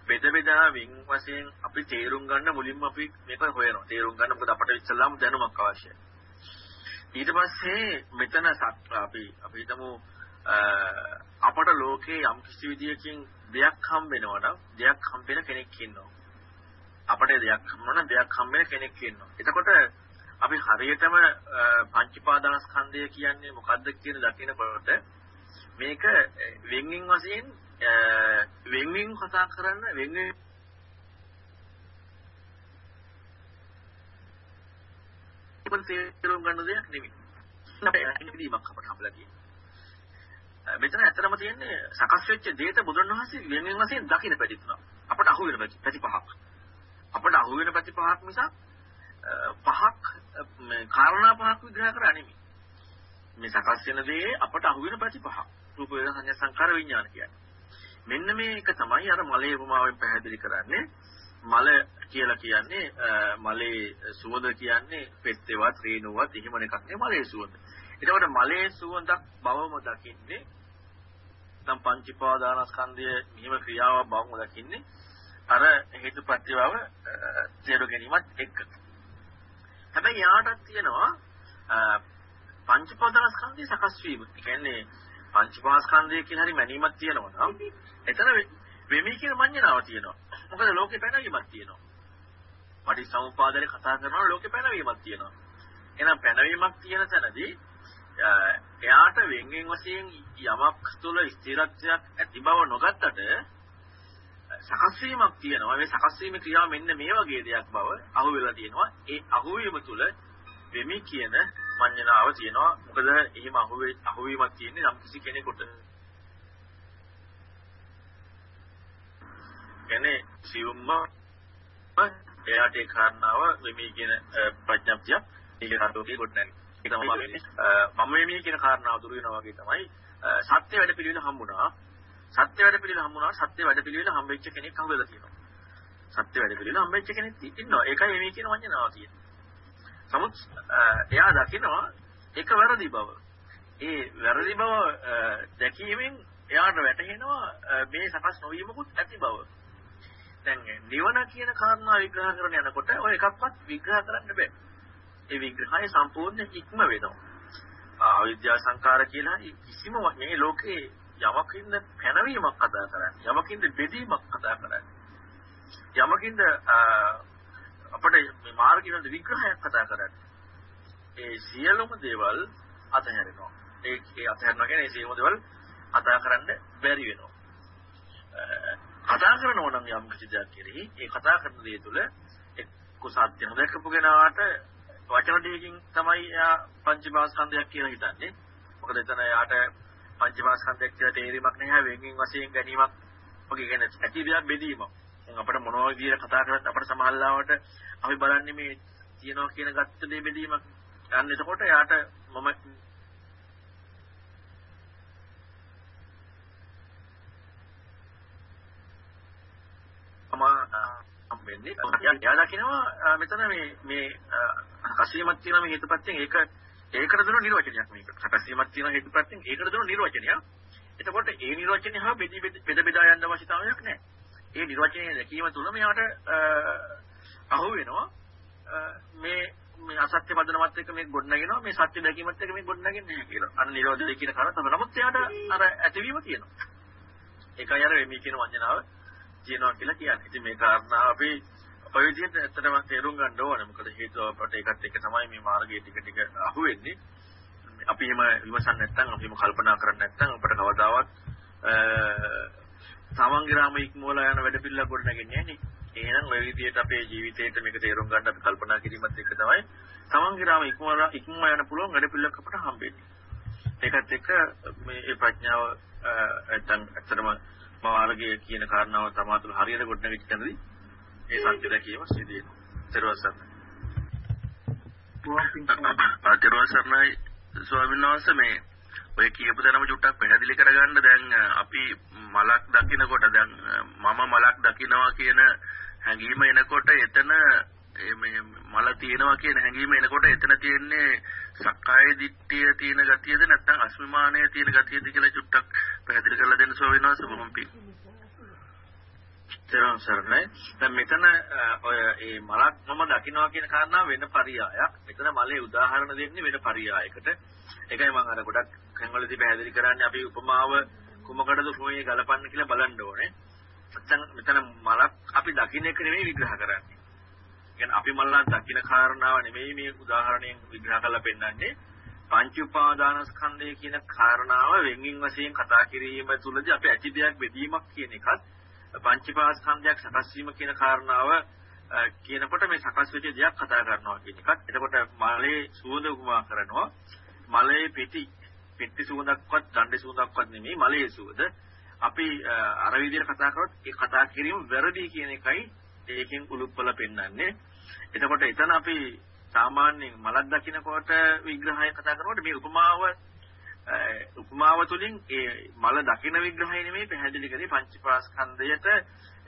බෙද බෙදා වින් වශයෙන් අපි තේරුම් ගන්න මුලින්ම අපි මේක හොයනවා. තේරුම් ගන්න මොකද අපිට ඉස්සල්ලාම දැනුමක් අවශ්‍යයි. ඊට පස්සේ මෙතන අපි අපි හිතමු අපට ලෝකේ යම් කිසි විදියකින් දෙයක් හම් වෙනවා නම් දෙයක් හම් වෙන කෙනෙක් ඉන්නවා. අපට දෙයක් හම් වෙනවා දෙයක් හම් වෙන කෙනෙක් ඉන්නවා. එතකොට අපි හරියටම පංචපාදානස්කන්ධය කියන්නේ මොකද්ද කියන දකිනකොට මේක වෙන්වෙන් වශයෙන් වෙන්වෙන් කතා කරන්න වෙන්වෙන් තේරුම් ගන්න දෙයක් නෙමෙයි. අපේ ඉදීමක් අපට හම්බලා තියෙනවා. මෙතන ඇත්තටම තියෙන්නේ සකස් වෙච්ච දේත බුදුරණවහන්සේ වෙනින් වශයෙන් දකින්න පැති තුනක්. අපට අහු වෙන පැති පහක්. අපට අහු වෙන පැති පහක් මිසක් පහක් මේ කාරණා පහක් විග්‍රහ කරා නෙමෙයි. මේ සකස් වෙන දේ අපට අහු වෙන පැති පහක්. රූප වේදනා සංඥා සංකාර විඥාන කියන්නේ. මෙන්න මේක තමයි අර මලේ උපමාවෙන් පැහැදිලි කරන්නේ. මල කියලා කියන්නේ මලේ සුවඳ කියන්නේ පෙත්තේවත් රේණුවත් එහෙම එකක් නෙවෙයි මලේ සුවඳ. එතකොට මලේ සුවඳක් බවම දකින්නේ නැත්නම් පංචීපාදානස්කන්ධය මෙහිම ක්‍රියාවක් බවම දකින්නේ අර හේතුපත්‍ය බව තේරු ගැනීමත් එක්ක. හැබැයි යාටත් තියෙනවා පංචීපාදානස්කන්ධය සකස් වීම. ඒ කියන්නේ පංචීපාස්කන්ධය කියලා හරි මැනීමක් තියෙනවා නම් එතන වෙමි කියන මඤ්ඤණාව තියෙනවා. මොකද ලෝකේ පැනවීමක් තියෙනවා. පටිසමුපාදලේ කතා කරනවා ලෝකේ පැනවීමක් තියෙනවා. එහෙනම් පැනවීමක් තියෙන තැනදී එයාට වෙන්ගෙන් වශයෙන් යමක් තුළ ස්ථිරත්වයක් ඇති බව නොගත්තට සකස් වීමක් තියෙනවා. මේ සකස් වීමේ ක්‍රියාව මෙන්න මේ වගේ දෙයක් බව අහු වෙලා තියෙනවා. ඒ අහුවීම තුළ වෙමි කියන මඤ්ඤණාව තියෙනවා. මොකද එහෙම අහුවේ අහුවීමක් තියෙන්නේ නම් කිසි කෙනෙකුට. එනේ සියුම්ම එයාට ඒ කාරණාව වෙමි කියන ප්‍රඥප්තිය ඒක හදෝකේ කොට නැහැ. ඒක තමයි වෙන්නේ. මම මේ කියන කාරණාව දුරු වෙනවා වගේ තමයි සත්‍ය වැඩ පිළිවෙල හම්බුණා. සත්‍ය වැඩ පිළිවෙල හම්බුණා. සත්‍ය වැඩ පිළිවෙල හම්බෙච්ච කෙනෙක් හම්බෙලා තියෙනවා. සත්‍ය වැඩ පිළිවෙල හම්බෙච්ච කෙනෙක් ඉන්නවා. ඒකයි මේ කියන වංජනාව තියෙන්නේ. නමුත් එයා දකිනවා ඒක වැරදි බව. ඒ වැරදි බව දැකීමෙන් එයාට වැටහෙනවා මේ සකස් නොවීමකුත් ඇති බව. දැන් නිවන කියන කාරණා විග්‍රහ කරන යනකොට ඔය එකක්වත් විග්‍රහ කරන්න බෑ. ඒ විග්‍රහය සම්පූර්ණ ඉක්ම වෙනවා. අවිද්‍යා සංකාර කියලා කිසිම මේ ලෝකේ යමකින්ද පැනවීමක් කතා කරන්නේ යමකින්ද බෙදීමක් කතා කරන්නේ. යමකින්ද අපිට මේ මාර්ගිනද විග්‍රහයක් කතා කරන්නේ. ඒ සියලුම දේවල් අතහැරෙනවා. ඒ ඒ අතහැරනවා කියන්නේ ඒ සියලුම දේවල් කතා කරන්න බැරි වෙනවා. කතා කරනවා නම් යම් කිසි දෙයක් කෙරෙහි ඒ කතා කරන දේ තුළ එක්ක සත්‍ය නොදකපු කෙනාට වචන දෙකකින් තමයි එයා පංචමාස්කන්ධයක් කියලා හිතන්නේ. මොකද එතන එයාට පංචමාස්කන්ධයක් කියලා තේරීමක් නැහැ වෙන්ගෙන් වශයෙන් ගැනීමක් වගේ කියන්නේ ඇති දෙයක් බෙදීමක්. දැන් අපිට මොනවා විදියට කතා කරත් අපිට සමහරවිට අපි බලන්නේ මේ තියනවා කියන ගත්ත දේ බෙදීමක්. අන්න එතකොට එයාට මම හම්බෙන්නේ. එයා දකිනවා මෙතන මේ මේ කසීමක් තියෙනවා මේ හේතුපත්යෙන් ඒක ඒකට දුන්න නිර්වචනයක් මේක. සකස් වීමක් තියෙන හේතුප්‍රත්‍යයෙන් ඒකට දුන්න නිර්වචනයක්. එතකොට ඒ නිර්වචනය හා බෙදි බෙද බෙදා යන්න අවශ්‍යතාවයක් නැහැ. ඒ නිර්වචනය දැකීම තුළ මෙයාට අහු වෙනවා මේ මේ අසත්‍ය පදනමත් එක්ක මේ ගොඩනගෙනවා මේ සත්‍ය දැකීමත් එක්ක මේ ගොඩනගන්නේ නැහැ කියලා. අන්න නිරෝධය කියන කාරණා තමයි. නමුත් එයාට අර ඇතිවීම තියෙනවා. ඒකයි අර මේ කියන වංජනාව තියෙනවා කියලා කියන්නේ. ඉතින් මේ කාරණා අපි ඔය විදිහට ඇත්තටම තේරුම් ගන්න ඕනේ. මොකද හේතුව අපට ඒකත් එක්ක තමයි මේ මාර්ගයේ ටික ටික අහුවෙන්නේ. අපි එහෙම විමසන්නේ නැත්නම් අපි එහෙම කල්පනා කරන්නේ නැත්නම් අපට කවදාවත් තමන්ගේ රාම ඉක්මවලා යන වැඩ පිළිලා ගොඩ නැගෙන්නේ නැහැ නේ. එහෙනම් ඔය විදිහට අපේ ජීවිතේට මේක තේරුම් ගන්න අපි කල්පනා කිරීමත් එක්ක තමයි තමන්ගේ රාම ඉක්මවලා ඉක්මව යන පුළුවන් වැඩ පිළිලක් අපට හම්බෙන්නේ. ඒකත් එක්ක මේ ප්‍රඥාව නැත්නම් ඇත්තටම මාර්ගය කියන කාරණාව තමාතුල හරියට ගොඩ නැගිච්ච තැනදී ඒ සත්‍ය දැකීම සිදු වෙනවා. ත්‍රිවසරණයි. ත්‍රිවසරණයි ස්වාමීන් වහන්සේ මේ ඔය කියපු දැනම චුට්ටක් පැහැදිලි කරගන්න දැන් අපි මලක් දකිනකොට දැන් මම මලක් දකිනවා කියන හැඟීම එනකොට එතන මේ මල තියෙනවා කියන හැඟීම එනකොට එතන තියෙන්නේ සක්කාය දිට්ඨිය තියෙන ගතියද නැත්නම් අස්මිමානය තියෙන ගතියද කියලා චුට්ටක් පැහැදිලි කරලා දෙන්න ස්වාමීන් වහන්සේ බොහොම පිං. තේරුම් සරණයි. දැන් මෙතන ඔය ඒ මලක් මම දකින්නවා කියන කාරණාව වෙන පරියායක්. මෙතන මලේ උදාහරණ දෙන්නේ වෙන පරියායකට. ඒකයි මම අර ගොඩක් කන්වලදී පැහැදිලි කරන්නේ අපි උපමාව කුමකටද උපමයේ ගලපන්න කියලා බලන්න ඕනේ. නැත්නම් මෙතන මලක් අපි දකින්න එක නෙමෙයි විග්‍රහ කරන්නේ. කියන්නේ අපි මලක් දකින්න කාරණාව නෙමෙයි මේ උදාහරණයෙන් විග්‍රහ කරලා පෙන්නන්නේ. පංච උපාදානස්කන්ධය කියන කාරණාව වෙන්ගින් වශයෙන් කතා කිරීම තුළදී අපි ඇති දෙයක් බෙදීමක් කියන එකත් පංචපාස්කන්ධයක් සකස් වීම කියන කාරණාව කියනකොට මේ සකස් වෙච්ච දෙයක් කතා කරනවා කියන එකත්. එතකොට මලේ සුවඳ උපමා කරනවා. මලේ පිටි පිටි සුවඳක්වත් දණ්ඩ සුවඳක්වත් නෙමෙයි මලේ සුවඳ. අපි අර විදිහට කතා කරොත් ඒ කතා කිරීම වැරදි කියන එකයි ඒකෙන් උලුප්පල පෙන්වන්නේ. එතකොට එතන අපි සාමාන්‍යයෙන් මලක් දකින්නකොට විග්‍රහය කතා කරනකොට මේ උපමාව උපමාව තුළින් ඒ මල දකින විග්‍රහය නෙමෙයි පැහැදිලි කරේ පංචපාස්කන්ධයට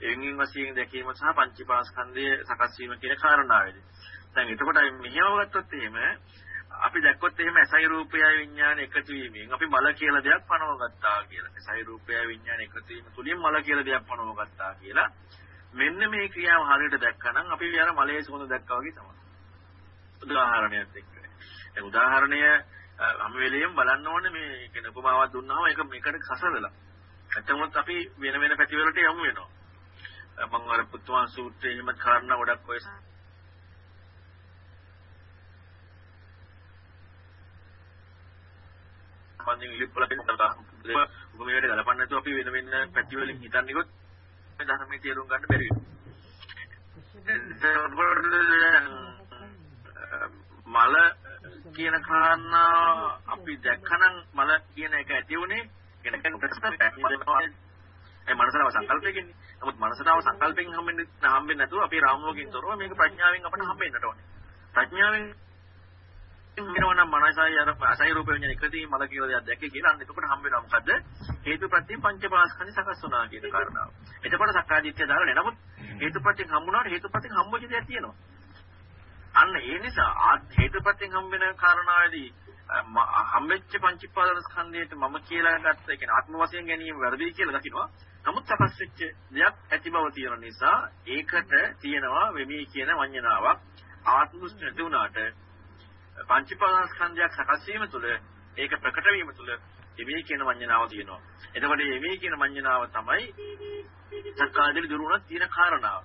එංගින් වශයෙන් දැකීම සහ පංචපාස්කන්ධය සකස් වීම කියන කාරණාවේදී. දැන් එතකොට මෙහෙම ගත්තොත් එහෙම අපි දැක්කොත් එහෙම ඇසයි රූපයයි විඥාන එකතු වීමෙන් අපි මල කියලා දෙයක් පනව ගත්තා කියලා. ඇසයි රූපයයි විඥාන එකතු වීම තුලින් මල කියලා දෙයක් පනව ගත්තා කියලා. මෙන්න මේ ක්‍රියාව හරියට දැක්කනම් අපි අර මලයේ සුවඳ දැක්කා වගේ තමයි. උදාහරණයක් එක්ක. දැන් උදාහරණය හැම වෙලෙම බලන්න ඕනේ මේ කියන උපමාවක් දුන්නාම ඒක මේකට කසදලා. නැත්නම් අපි වෙන වෙන පැති වලට යමු වෙනවා. මම අර පුත්තුමා සූත්‍රයේ හිමත් කාරණා ගොඩක් ඔය සම්බන්ධයෙන් ඉලිප්පල පෙන්නනවා. උපමේයට ගලපන්න නැතුව අපි වෙන වෙන පැති වලින් හිතන්නේ කොත් මේ ධර්මයේ තේරුම් ගන්න බැරි මල කියන කාරණා අපි දැක්කනම් මල කියන එක ඇති උනේ කියන ඒ මනසනව සංකල්පයකින්. නමුත් මනසනව සංකල්පයෙන් හම්බෙන්නේ හම්බෙන්නේ නැතුව අපි රාමුවකින් තොරව මේක ප්‍රඥාවෙන් අපට හම්බෙන්නට ඕනේ. ප්‍රඥාවෙන් වෙනවා නම් මනසයි අර අසයි රූප විඤ්ඤාණ එකදී මල කියලා දෙයක් දැක්කේ කියලා අන්න එතකොට හම්බ වෙනවා මොකද්ද හේතුප්‍රත්‍යයෙන් පංචපාස්කන්ධ සකස් වුණා කියන කාරණාව. එතකොට සක්කාදිට්ඨිය දාලා නෑ. නමුත් හේතුප්‍රත්‍යයෙන් හම්බුණාට හේතුප්‍රත්‍යයෙන් හම්බුච්ච දෙයක් තියෙනවා. අන්න ඒ නිසා හේතුප්‍රත්‍යයෙන් හම්බ වෙන කාරණාවේදී හම්බෙච්ච පංචපාදස්කන්ධයට මම කියලා ගත්ත ඒ කියන්නේ ආත්ම වශයෙන් ගැනීම වැරදි කියලා දකිනවා. නමුත් සකස් වෙච්ච දෙයක් ඇති බව තියෙන නිසා ඒකට තියෙනවා වෙමි කියන වඤ්ඤනාවක් ආත්ම දෘෂ්ටි නැති වුණාට පංචපාදස්කන්ධයක් සකස් වීම තුළ ඒක ප්‍රකට වීම තුළ එමේ කියන මඤ්ඤණාව තියෙනවා. එතකොට එමේ කියන මඤ්ඤණාව තමයි සක්කායදිරි දුරුණක් තියෙන කාරණාව.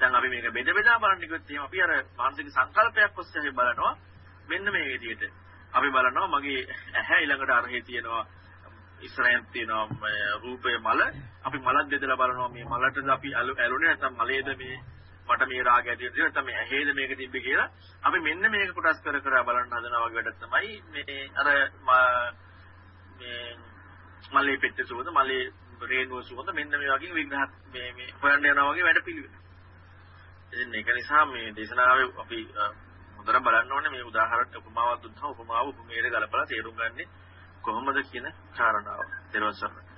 දැන් අපි මේක බෙද බෙදා බලන්න කිව්වොත් එහෙනම් අපි අර මානසික සංකල්පයක් ඔස්සේ අපි බලනවා මෙන්න මේ විදිහට. අපි බලනවා මගේ ඇහැ ඊළඟට අරහේ තියෙනවා ඉස්සරහින් තියෙනවා රූපයේ මල අපි මලක් බෙදලා බලනවා මේ මලටද අපි ඇලුනේ නැත්නම් මලේද මේ මට මේ රාගය ඇති වෙන්නේ නැත්නම් මේ ඇහේද මේක තිබ්බේ කියලා අපි මෙන්න මේක කොටස් කර කර බලන්න හදනවා වගේ වැඩක් තමයි මේ අර මේ මලේ පෙට්ට සුවඳ මලේ රේණුව සුවඳ මෙන්න මේ වගේ විග්‍රහ මේ මේ හොයන්න යනවා වගේ වැඩ පිළිවෙල. ඉතින් ඒක නිසා මේ දේශනාවේ අපි හොඳට බලන්න ඕනේ මේ උදාහරණ උපමාවක් දුන්නා. උපමාව උපමේයට ගලපලා තේරුම් ගන්නේ කොහොමද කියන කාරණාව. ඊළඟට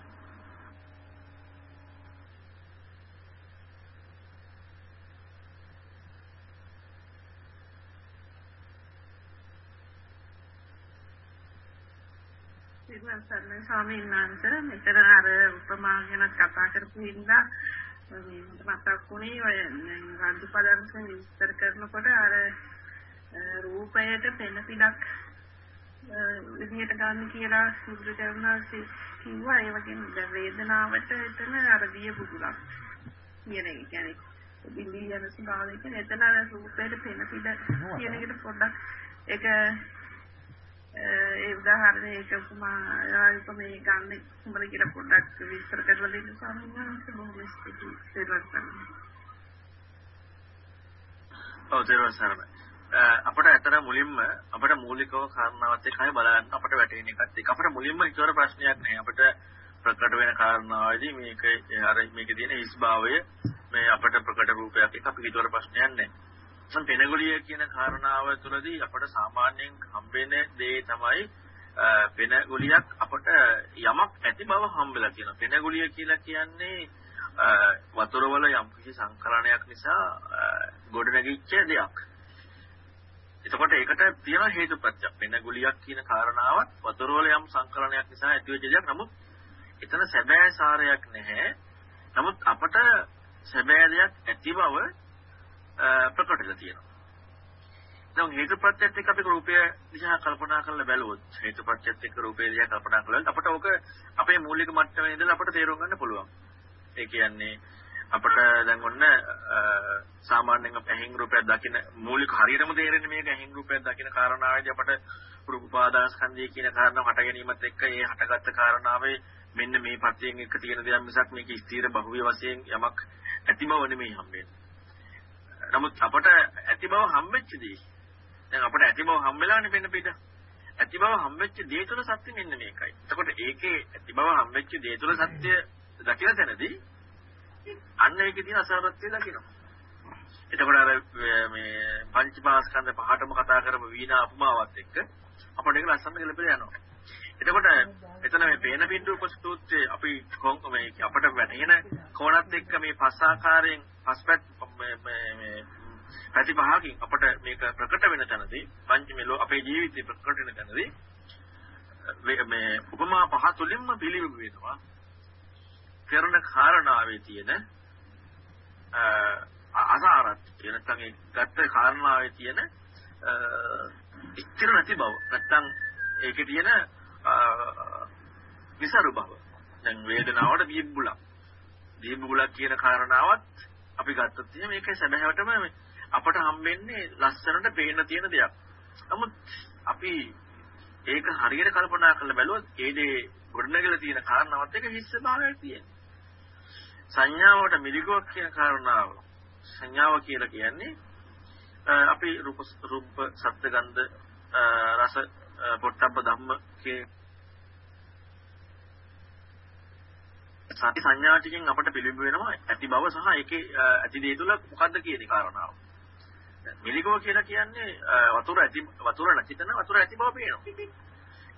සිරුවන් සරණයි ස්වාමීන් වහන්සේ. මෙතන අර උපමා ගැන කතා කරපු හින්දා මතක් වුණේ ඔය රාජ්‍ය පදර්ශන විස්තර කරනකොට අර රූපයට පෙන පිටක් විදියට ගන්න කියලා සුදු කරුණාසේ කිව්වා. ඒ වගේම වේදනාවට එතන අර දිය බුදුලක් කියන එක. කියන්නේ බිලි යන ස්වභාවය කියන්නේ එතන අර රූපයට පෙන පිට කියන එකට පොඩ්ඩක් ඒක ඒ උදාහරණේ ඒක උපමා උපමේ ගන්න උඹල කියලා පොඩ්ඩක් විස්තර කරලා දෙන්න ස්වාමීන් වහන්සේ බොහොම ස්තුතියි සේවකයන්. ඔව් දේරුවන් සරණයි. අපිට ඇතර මුලින්ම අපිට මූලිකව කාරණාවත් එක්කයි බලන්න අපිට වැටෙන එකත් එක්ක අපිට මුලින්ම ඉතවර ප්‍රශ්නයක් නෑ අපිට ප්‍රකට වෙන කාරණාවදී මේක අර මේකේ තියෙන හිස්භාවය මේ අපිට ප්‍රකට රූපයක් එක්ක අපි ඉතවර ප්‍රශ්නයක් නෑ. මම පෙනගුලිය කියන කාරණාව තුළදී අපට සාමාන්‍යයෙන් හම්බෙන දේ තමයි පෙනගුලියක් අපට යමක් ඇති බව හම්බෙලා තියෙනවා. පෙනගුලිය කියලා කියන්නේ වතුරවල යම් කිසි සංකලනයක් නිසා ගොඩනැගිච්ච දෙයක්. එතකොට ඒකට තියෙන හේතුප්‍රත්‍ය. පෙනගුලියක් කියන කාරණාවත් වතුරවල යම් සංකලනයක් නිසා ඇතිවෙච්ච දෙයක්. නමුත් එතන සැබෑ සාරයක් නැහැ. නමුත් අපට සැබෑ දෙයක් ඇති බව ප්‍රකටද තියෙනවා. දැන් හේතුප්‍රත්‍යත් එක්ක අපි රූපය දිහා කල්පනා කරලා බැලුවොත් හේතුප්‍රත්‍යත් එක්ක රූපය දිහා කල්පනා කළොත් අපිට ඕක අපේ මූලික මට්ටමේ ඉඳලා අපිට තේරුම් ගන්න පුළුවන්. ඒ කියන්නේ අපිට දැන් ඔන්න සාමාන්‍යයෙන් අපි ඇහිං රූපයක් දකින මූලික හරියටම තේරෙන්නේ මේක ඇහිං රූපයක් දකින කාරණාවේදී අපිට රූපාදානස්කන්ධය කියන කාරණාව හට ගැනීමත් එක්ක ඒ හටගත්ත කාරණාවේ මෙන්න මේ පත්‍යයෙන් එක තියෙන දෙයක් මිසක් මේක ස්ථීර බහුවිය වශයෙන් යමක් ඇති බව නෙමෙයි හම්බෙන්නේ. නමුත් අපට ඇති බව හම්බෙච්ච දේ. දැන් අපට ඇති බව හම්බෙලානේ වෙන පිට. ඇති බව හම්බෙච්ච දේ තුළ සත්‍ය මෙන්න මේකයි. එතකොට ඒකේ ඇති බව හම්බෙච්ච දේ තුළ සත්‍ය දකින තැනදී අන්න ඒකේ තියෙන අසාරත්වය දකිනවා. එතකොට අර මේ පංචපාස්කන්ධ පහටම කතා කරපු වීණා උපමාවත් එක්ක අපිට ඒක ලස්සන ගලපලා යනවා. එතකොට එතන මේ පේන බින්දු උපස්තුත්‍රයේ අපි මේ අපිට වැටෙන කෝණත් එක්ක මේ පස් ආකාරයෙන් පස්පැත් මේ පැති පහකින් අපිට මේක ප්‍රකට වෙන තැනදී පංචමෙලෝ අපේ ජීවිතේ ප්‍රකට වෙන තැනදී මේ උපමා පහ තුලින්ම පිළිබිඹු වෙනවා. කරන කාරණාවේ තියෙන අසාරත් කියන නැත්නම් ඒ ගත්ත කාරණාවේ තියෙන ඉස්තිර නැති බව. නැත්නම් ඒකේ තියෙන විසරු බව දැන් වේදනාවට දීබ්බුලක් දීබ්බුලක් කියන කාරණාවත් අපි ගත්තොත් එහෙනම් මේකේ සැබෑවටම අපට හම්බෙන්නේ ලස්සනට පේන තියෙන දෙයක්. නමුත් අපි ඒක හරියට කල්පනා කරලා බැලුවොත් ඒ දේ ගොඩනගලා තියෙන කාරණාවත් එක හිස්ස භාවයක් තියෙනවා. සංඥාවට මිලිකුවක් කියන කාරණාව සංඥාව කියලා කියන්නේ අපි රූප රූප සත්ත්ව ගන්ධ රස පොට්ටබ්බ ධම්ම කියන සති සංඥා ටිකෙන් අපට පිළිඹු වෙනවා ඇති බව සහ ඒකේ ඇති දේ තුළ මොකද්ද කියන කාරණාව. මිලිකෝ කියලා කියන්නේ වතුර ඇති වතුර නැතිතන වතුර ඇති බව පේනවා.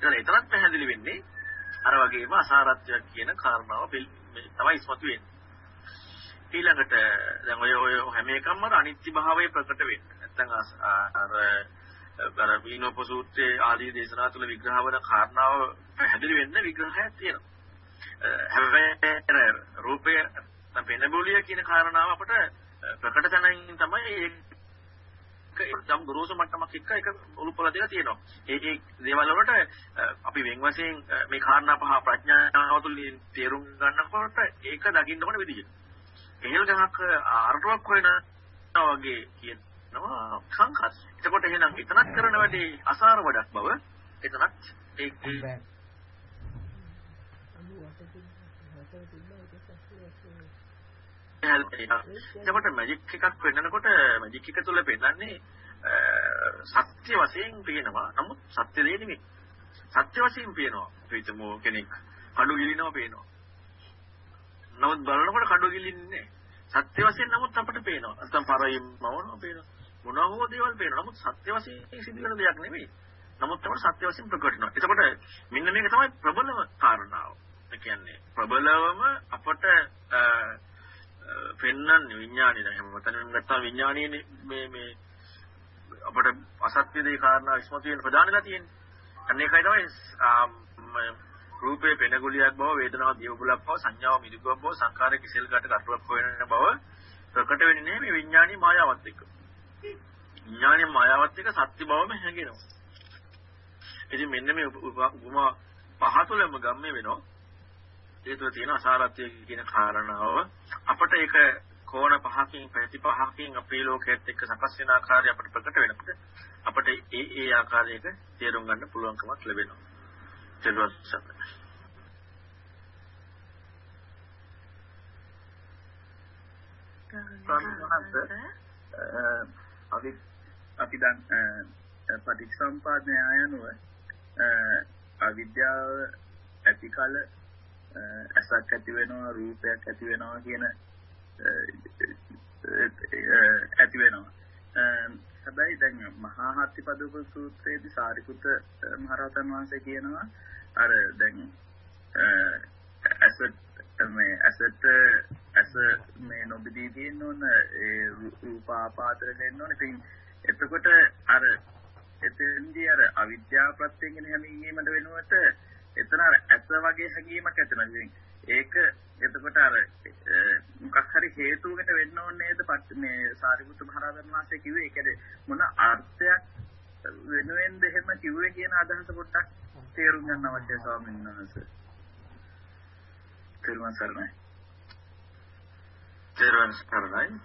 ඒතන එතනත් පැහැදිලි වෙන්නේ අර වගේම අසාරත්වයක් කියන කාරණාව තමයි ඉස්මතු වෙන්නේ. ඊළඟට දැන් ඔය ඔය හැම එකක්ම අනිත්‍ය භාවය ප්‍රකට වෙන්නේ. නැත්නම් අර අර වීනෝප සූත්‍රයේ ආදී දේශනා තුළ විග්‍රහ වන කාරණාව පැහැදිලි වෙන්න විග්‍රහයක් තියෙනවා. හැබැයි රූපය පෙනබුලිය කියන කාරණාව අපට ප්‍රකට තැනින් තමයි ඒක යම් ගොරෝසු මට්ටමක් එක්ක ඒක උරුප්පල දෙලා තියෙනවා. ඒ ඒ දේවල් වලට අපි වෙන් වශයෙන් මේ කාරණා පහ ප්‍රඥාව තුළින් තේරුම් ගන්නකොට ඒක දකින්න ඕන විදිහ. එහෙල් ගහක් අරටුවක් හොයනවා වගේ කියනවා සංකස්. එතකොට එහෙනම් එතනත් කරන වැඩේ අසාර වැඩක් බව එතනත් ඒ එතකොට මැජික් එකක් වෙන්නකොට මැජික් එක තුළ පෙන්නන්නේ සත්‍ය වශයෙන් පේනවා. නමුත් සත්‍ය දෙය නෙමෙයි. සත්‍ය වශයෙන් පේනවා. හිතමු කෙනෙක් කඩු ගිලිනවා පේනවා. නමුත් බලනකොට කඩු ගිලින්නේ සත්‍ය වශයෙන් නමුත් අපිට පේනවා. නැත්නම් පරිම මවනවා පේනවා. මොනවා හෝ දේවල් පේනවා. නමුත් සත්‍ය වශයෙන් සිදුවෙන දෙයක් නෙමෙයි. නමුත් තමයි සත්‍ය වශයෙන් ප්‍රකට වෙනවා. එතකොට මෙන්න මේක තමයි ප්‍රබලම කාරණාව. ඒ කියන්නේ ප්‍රබලවම අපට පෙන්වන්නේ විඥානේ දැන් හැමතැනම ගත්තා විඥානයේ මේ මේ අපට අසත්‍ය දේ කාරණා ඉස්මතු වෙන ප්‍රධානලා තියෙන්නේ. අන්න ඒකයි තමයි රූපේ පෙනගුලියක් බව වේදනාව දියුගුලක් බව සංඥාව මිදුගුවක් බව සංකාරය කිසෙල් ගැට කටුවක් හොයන බව ප්‍රකට වෙන්නේ මේ විඥානීය මායාවත් එක්ක. විඥානීය මායාවත් එක්ක සත්‍ය බවම හැඟෙනවා. ඉතින් මෙන්න මේ උපමා පහ තුළම ගම්මේ වෙනවා. ඒ තුළ තියෙන අසාරත්වය කියන කාරණාව අපිට ඒක කෝණ පහකින් පැති පහකින් අපේ ලෝකයේත් එක්ක සකස් වෙන ආකාරය අපිට ප්‍රකට වෙනකොට අපිට ඒ ඒ ආකාරයක තේරුම් ගන්න පුළුවන්කමක් ලැබෙනවා. තෙරුවන් සරණයි. අපි අපි දැන් පටිච්චසමුපාද න්‍යායනුව අවිද්‍යාව ඇති කල ඇසක් ඇති වෙනවා රූපයක් ඇති වෙනවා කියන ඇති වෙනවා. හැබැයි දැන් මහා හත්තිපදෝප සූත්‍රයේදී සාරිපුත්ත මහරහතන් වහන්සේ කියනවා අර දැන් ඇසත් මේ ඇසත් ඇස මේ නොබිදී තියෙන ඕන ඒ රූප ආපාතර දෙන්න ඕන. ඉතින් එතකොට අර එතෙන්දී අර අවිද්‍යාව ප්‍රත්‍යයෙන් හැමීමකට වෙනුවට එතන අර ඇස වගේ හැඟීමක් ඇති වෙනවා. ඒක එතකොට අර මොකක් හරි හේතුවකට වෙන්න ඕනේ නේද මේ සාරිපුත්ත මහරහතන් වහන්සේ කිව්වේ ඒකද මොන අර්ථයක් වෙනුවෙන්ද එහෙම කිව්වේ කියන අදහස පොඩ්ඩක් තේරුම් ගන්න අවශ්‍යයි ස්වාමීන් වහන්සේ. තේරුම් ගන්නයි. තේරුම් ගන්නයි.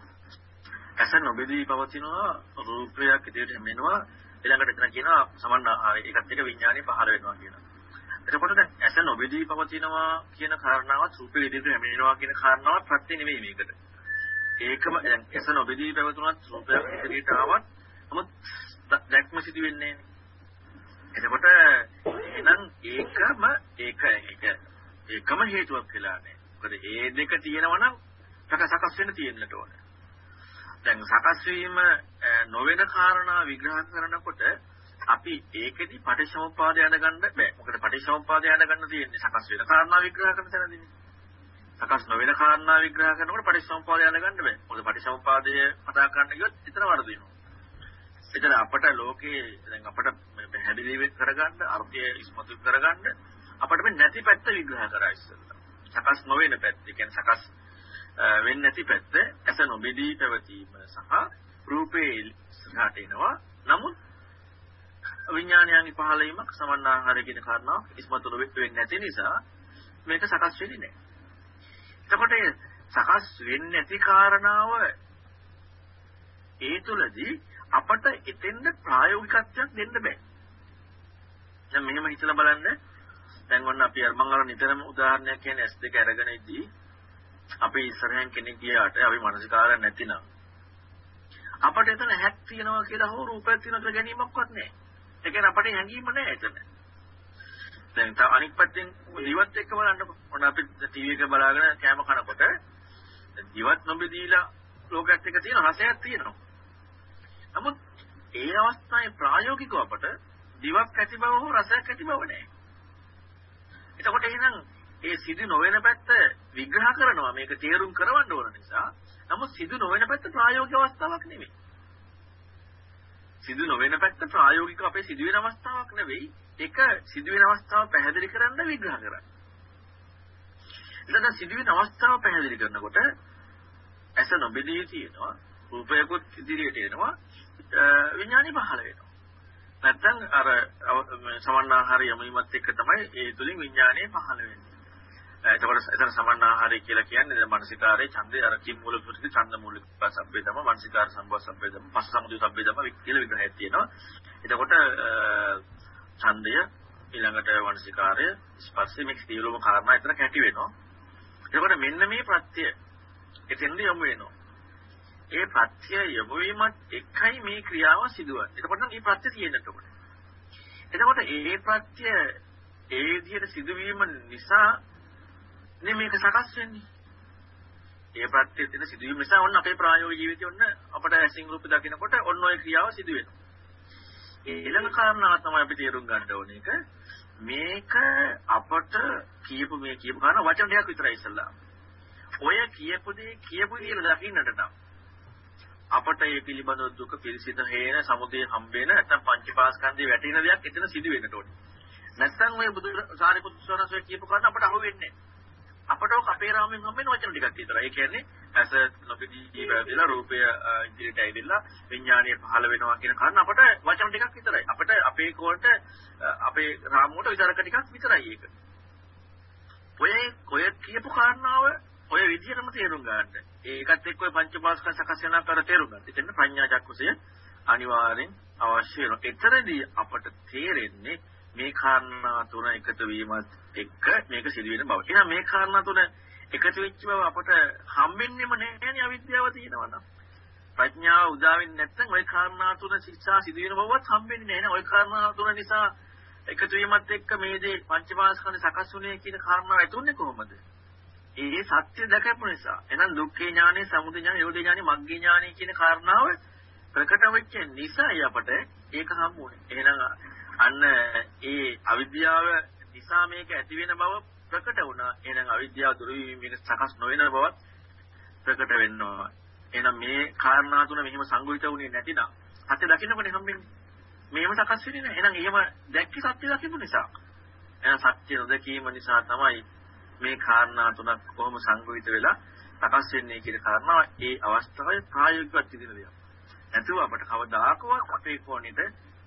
ඇස නොබෙදී පවතිනවා රූපයක් ඉදිරියට මෙනවා ඊළඟට එතන කියනවා සමන්න ඒකත් එක විඥානය පහළ වෙනවා කියනවා. එතකොට දැන් ඇස නොබෙදී පවතිනවා කියන කාරණාවත් රූපෙ ඉදිරියට හැමෙනවා කියන කාරණාවත් ප්‍රත්‍ය නෙවෙයි මේකට. ඒකම දැන් ඇස නොබෙදී පැවතුනත් රූපයක් ඉදිරියට ආවත් නමුත් දැක්ම සිදු වෙන්නේ නැහැ. එතකොට එහෙනම් ඒකම ඒක ඒක ඒකම හේතුවක් වෙලා නැහැ. මොකද ඒ දෙක තියෙනවා නම් සකස් වෙන්න තියෙන්නට ඕනේ. දැන් සකස් වීම නොවන කාරණා විග්‍රහ කරනකොට අපි ඒකෙදි පටිච්චසමුප්පාදය යනගන්න බෑ. මොකද පටිච්චසමුප්පාදය යනගන්න තියෙන්නේ සකස් වෙන කාරණා විග්‍රහ කරන තැනදී. සකස් නොවන කාරණා විග්‍රහ කරනකොට පටිච්චසමුප්පාදය යනගන්න බෑ. මොකද පටිච්චසමුප්පාදය කතා කරන්න ගියොත් එතන වරදිනවා. එතන අපට ලෝකේ දැන් අපට පැහැදිලි කරගන්න අර්ථය ඉස්මතු කරගන්න අපිට මේ නැති පැත්ත විග්‍රහ කරා ඉස්සෙල්ලා. සකස් නොවන පැත්ත. ඒ කියන්නේ සකස් වෙන්නේ නැති පැත්ත ඇස නොබෙදී පැවතීම සහ රූපේ ඉස්සරහට එනවා. නමුත් විඥානයන්ගේ පහළ වීමක් සමන්නාහාර කියන කාරණාව ඉස්මතු වෙන්නේ නැති නිසා මේක සකස් වෙන්නේ නැහැ. එතකොට සකස් වෙන්නේ නැති කාරණාව ඒ තුලදී අපට එතෙන්ද ප්‍රායෝගිකත්වයක් දෙන්න බෑ. දැන් මෙහෙම හිතලා බලන්න. දැන් ඔන්න අපි අර මම අර නිතරම උදාහරණයක් කියන්නේ S2 අරගෙන ඉදී අපි ඉස්සරහෙන් කෙනෙක් ගියාට අපි මානසිකාරයක් නැතිනම් අපට එතන හැක් තියනවා කියලා හෝ රූපයක් තියනවා කියලා ගැනීමක්වත් නැහැ. ඒ කියන්නේ අපට හැඟීම නැහැ එතන. දැන් තව අනික් පැත්තෙන් දිවත් එක්ක බලන්නකො. ඔන්න අපි ටීවී එක බලාගෙන කෑම කනකොට දිවත් නොබෙදීලා ලෝකයක් එක තියෙන රසයක් තියෙනවා. නමුත් ඒ අවස්ථාවේ ප්‍රායෝගිකව අපට දිවක් ඇති බව හෝ රසයක් ඇති බව නැහැ. එතකොට එහෙනම් ඒ සිදු නොවන පැත්ත විග්‍රහ කරනවා මේක තේරුම් කරවන්න ඕන නිසා. නමුත් සිදු නොවන පැත්ත ප්‍රායෝගික අවස්ථාවක් නෙමෙයි. සිදු නොවන පැත්ත ප්‍රායෝගික අපේ සිදුවෙන අවස්ථාවක් නෙවෙයි. ඒක සිදුවෙන අවස්ථාව පැහැදිලි කරන්න විග්‍රහ කරන්නේ. එතන සිදුවෙන අවස්ථාව පැහැදිලි කරනකොට ඇස නොබෙදී තියෙනවා රූපයකුත් ඉදිරියට එනවා විඥානි පහළ වෙනවා. නැත්තම් අර සමන්නාහාර යමීමත් එක්ක තමයි ඒ තුලින් විඥානය පහළ වෙන්නේ. එතකොට එතන සමන්නාහාරය කියලා කියන්නේ දැන් මානසිකාරයේ ඡන්දේ අර කිම් මූලික ප්‍රති ඡන්ද මූලික සබ්බේ තම මානසිකාර සම්බව සබ්බේ තම පස්ස සමුදය සබ්බේ තම කියලා විග්‍රහයක් තියෙනවා. එතකොට ඡන්දය ඊළඟට මානසිකාරය ස්පර්ශය මේ සියලුම කාරණා එතන කැටි වෙනවා. එතකොට මෙන්න මේ ප්‍රත්‍ය එතෙන්ද යමු වෙනවා. ඒ ප්‍රත්‍ය යොමු වීමත් එකයි මේ ක්‍රියාව සිදුවන්නේ. එතකොට නම් මේ ප්‍රත්‍ය තියෙන්නට ඕනේ. එතකොට ඒ ප්‍රත්‍ය ඒ විදිහට සිදුවීම නිසා නේ මේක සකස් වෙන්නේ. ඒ ප්‍රත්‍ය දෙන සිදුවීම නිසා ඔන්න අපේ ප්‍රායෝගික ජීවිතේ ඔන්න අපට ඇසින් රූප දකිනකොට ඔන්න ඔය ක්‍රියාව සිදු වෙනවා. ඊළඟ කාරණාව තමයි අපි තේරුම් ගන්න ඕනේ එක මේක අපට කියපු මේ කියපු කාරණා වචන දෙකක් විතරයි ඉස්සල්ලා. ඔය කියපු දේ කියපු විදිහට දකින්නට නම් අපට මේ පිළිබඳව දුක පිළිසිත හේන සමුදය හම්බෙන නැත්නම් පංචපාස්කන්ධේ වැටෙන දෙයක් එතන සිදු වෙන්නට ඕනේ. නැත්නම් ඔය බුදු සාරිපුත්තු ස්වාමීන් කියපු කාරණා අපට අහුවෙන්නේ අපට ඔක අපේ රාමෙන් හම්බෙන වචන ටිකක් විතරයි. ඒ කියන්නේ ඇස නොපිදී වැදිලා රූපය ඉදිරියට ඇවිල්ලා විඥානය පහළ වෙනවා කියන කාරණා අපට වචන ටිකක් විතරයි. අපට අපේ කෝලට අපේ රාමුවට විතරක ටිකක් විතරයි ඒක. ඔය ඔය කියපු කාරණාව ඔය විදිහටම තේරුම් ගන්න. ඒකත් එක්ක ඔය පංචපාස්ක සකස් වෙන කර තේරුම් ගන්න. එතන ප්‍රඥා චක්කුසය අනිවාර්යෙන් අවශ්‍ය වෙනවා. එතරදී අපට තේරෙන්නේ මේ කාරණා තුන එකතු වීමත් එක්ක මේක සිදු වෙන බව. එහෙනම් මේ කාරණා තුන එකතු වෙච්ච බව අපට හම්බෙන්නෙම නෑනේ අවිද්‍යාව තියෙනවා නම්. ප්‍රඥාව උදා වෙන්නේ නැත්නම් ওই කාරණා තුන ශික්ෂා සිදු වෙන බවවත් හම්බෙන්නේ නෑ. ওই කාරණා තුන නිසා එකතු වීමත් එක්ක මේ දේ පංචමාස්කන්ධ සකස් වුණේ කියන කාරණාව ඇතුන්නේ කොහොමද? ඒ සත්‍ය දැකපු නිසා. එහෙනම් දුක්ඛේ ඥානෙ, සමුදය ඥානෙ, යෝධ ඥානෙ, මග්ගේ ඥානෙ කියන කාරණාව ප්‍රකට වෙච්ච නිසායි අපට ඒක හම්බුනේ. එහෙනම් අන්න ඒ අවිද්‍යාව නිසා මේක ඇති වෙන බව ප්‍රකට වුණා. එහෙනම් අවිද්‍යාව දුරු වීම මේක සකස් නොවන බවත් ප්‍රකට වෙනවා. එහෙනම් මේ කාරණා තුන මෙහිම සංගුලිත වුණේ නැතිනම් සත්‍ය දකින්නකොනේ හම්බෙන්නේ. මේව සකස් වෙන්නේ නැහැ. එහෙනම් එහෙම දැක්කේ සත්‍ය දකින්න නිසා. එහෙනම් සත්‍ය නොදැකීම නිසා තමයි මේ කාරණා තුනක් කොහොම සංගවිත වෙලා සකස් වෙන්නේ කියන කාරණාව ඒ අවස්ථාවේ ප්‍රායෝගිකව තිබෙන දෙයක්. නැතුව අපට කවදාකවත් අපේ කෝණෙට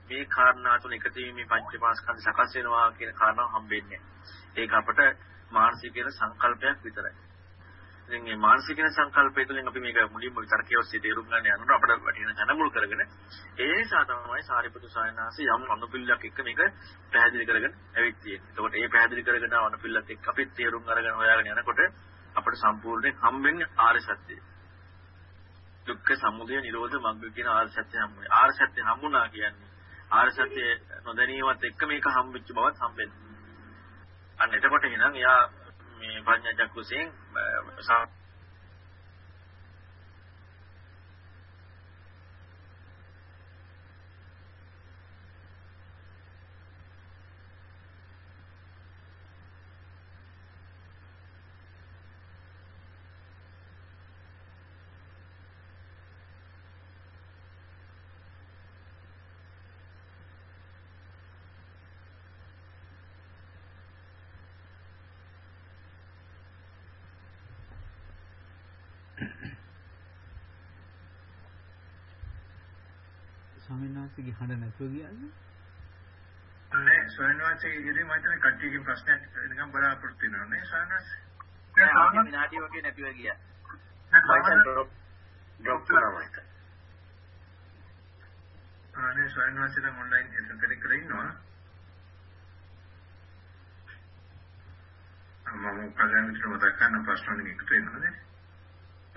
මේ කාරණා තුන එකතු වීමේ පංචමාස්කන්ධ සකස් වෙනවා කියන කාරණාව හම්බෙන්නේ ඒක අපට මානසික වෙන සංකල්පයක් විතරයි. ඉතින් මේ මානසික වෙන සංකල්පය තුළින් අපි මේක මුලින්ම විතරකයේ ඔස්සේ තේරුම් ගන්න යනවා අපිට වටින තැන මුල් කරගෙන ඒ නිසා තමයි සාරිපුත්තු සායනාසි යම් අනුපිල්ලක් එක්ක මේක පැහැදිලි කරගෙන ඇවිත් තියෙන්නේ. එතකොට මේ පැහැදිලි කරගෙන අනුපිල්ලත් එක්ක අපි තේරුම් අරගෙන හොයාගෙන යනකොට අපිට සම්පූර්ණයෙන් හම්බෙන්නේ ආර්ය සත්‍යය. දුක්ඛ සමුදය නිරෝධ මග්ග කියන ආර්ය සත්‍ය හම්බුනේ. ආර්ය සත්‍ය හම්බුණා කියන්නේ ආර්ය සත්‍ය නොදැනීමත් එක්ක මේක හම්බෙච්ච බවත් හම්බෙන්නේ. අන්න එතකොට එහෙනම් එයා මේ පඤ්ඤා චක්කුසෙන් ස්වාමීන් වහන්සේගේ හඬ නැතුව ගියාද? නෑ ස්වාමීන් වහන්සේ ඉතින් මම හිතන්නේ කට්ටියකින් ප්‍රශ්නයක් නිකන් බලාපොරොත්තු වෙනවා නේ ස්වාමීන් වහන්සේ. නෑ අපි විනාඩි වගේ නැතිව ගියා. මයිසන් ඩ්‍රොප් ඩ්‍රොප් කරනවා ඒක. අනේ ස්වාමීන් වහන්සේ දැන් ඔන්ලයින් එතන කර ඉන්නවා. මම කලින් විතර මතක් කරන ප්‍රශ්න වලින් එකතු වෙනවද?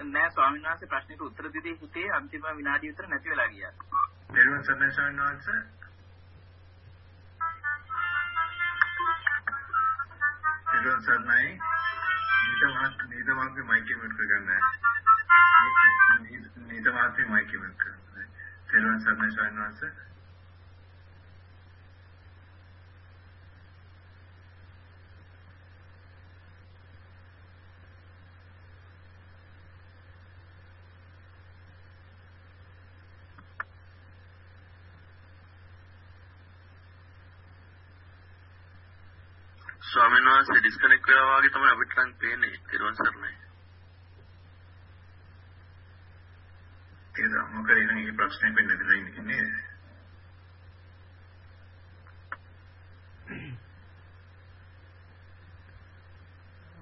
නෑ ස්වාමීන් වහන්සේ ප්‍රශ්නෙට උත්තර දෙදී හිතේ අන්තිම විනාඩිය විතර නැති වෙලා ගියා. දෙවියන් සර්ණයි ස්වාමීන් වහන්සේ. දෙවියන් සර්ණයි. නීත මාත් නීත මාත්ගේ මයික් එක මියුට් කරගන්න. නීත මාත්ගේ මයික් එක මියුට් කරගන්න. දෙවියන් සර්ණයි ස්වාමීන් වහන්සේ. ස්වාමීන් වහන්සේ ඩිස්කනෙක්ට් වෙලා වගේ තමයි අපිට නම් පේන්නේ තිරුවන් සරණයි. ඒක මොකද ඉතින් මේ ප්‍රශ්නේ වෙන්නේ නැතිලා ඉන්නේ.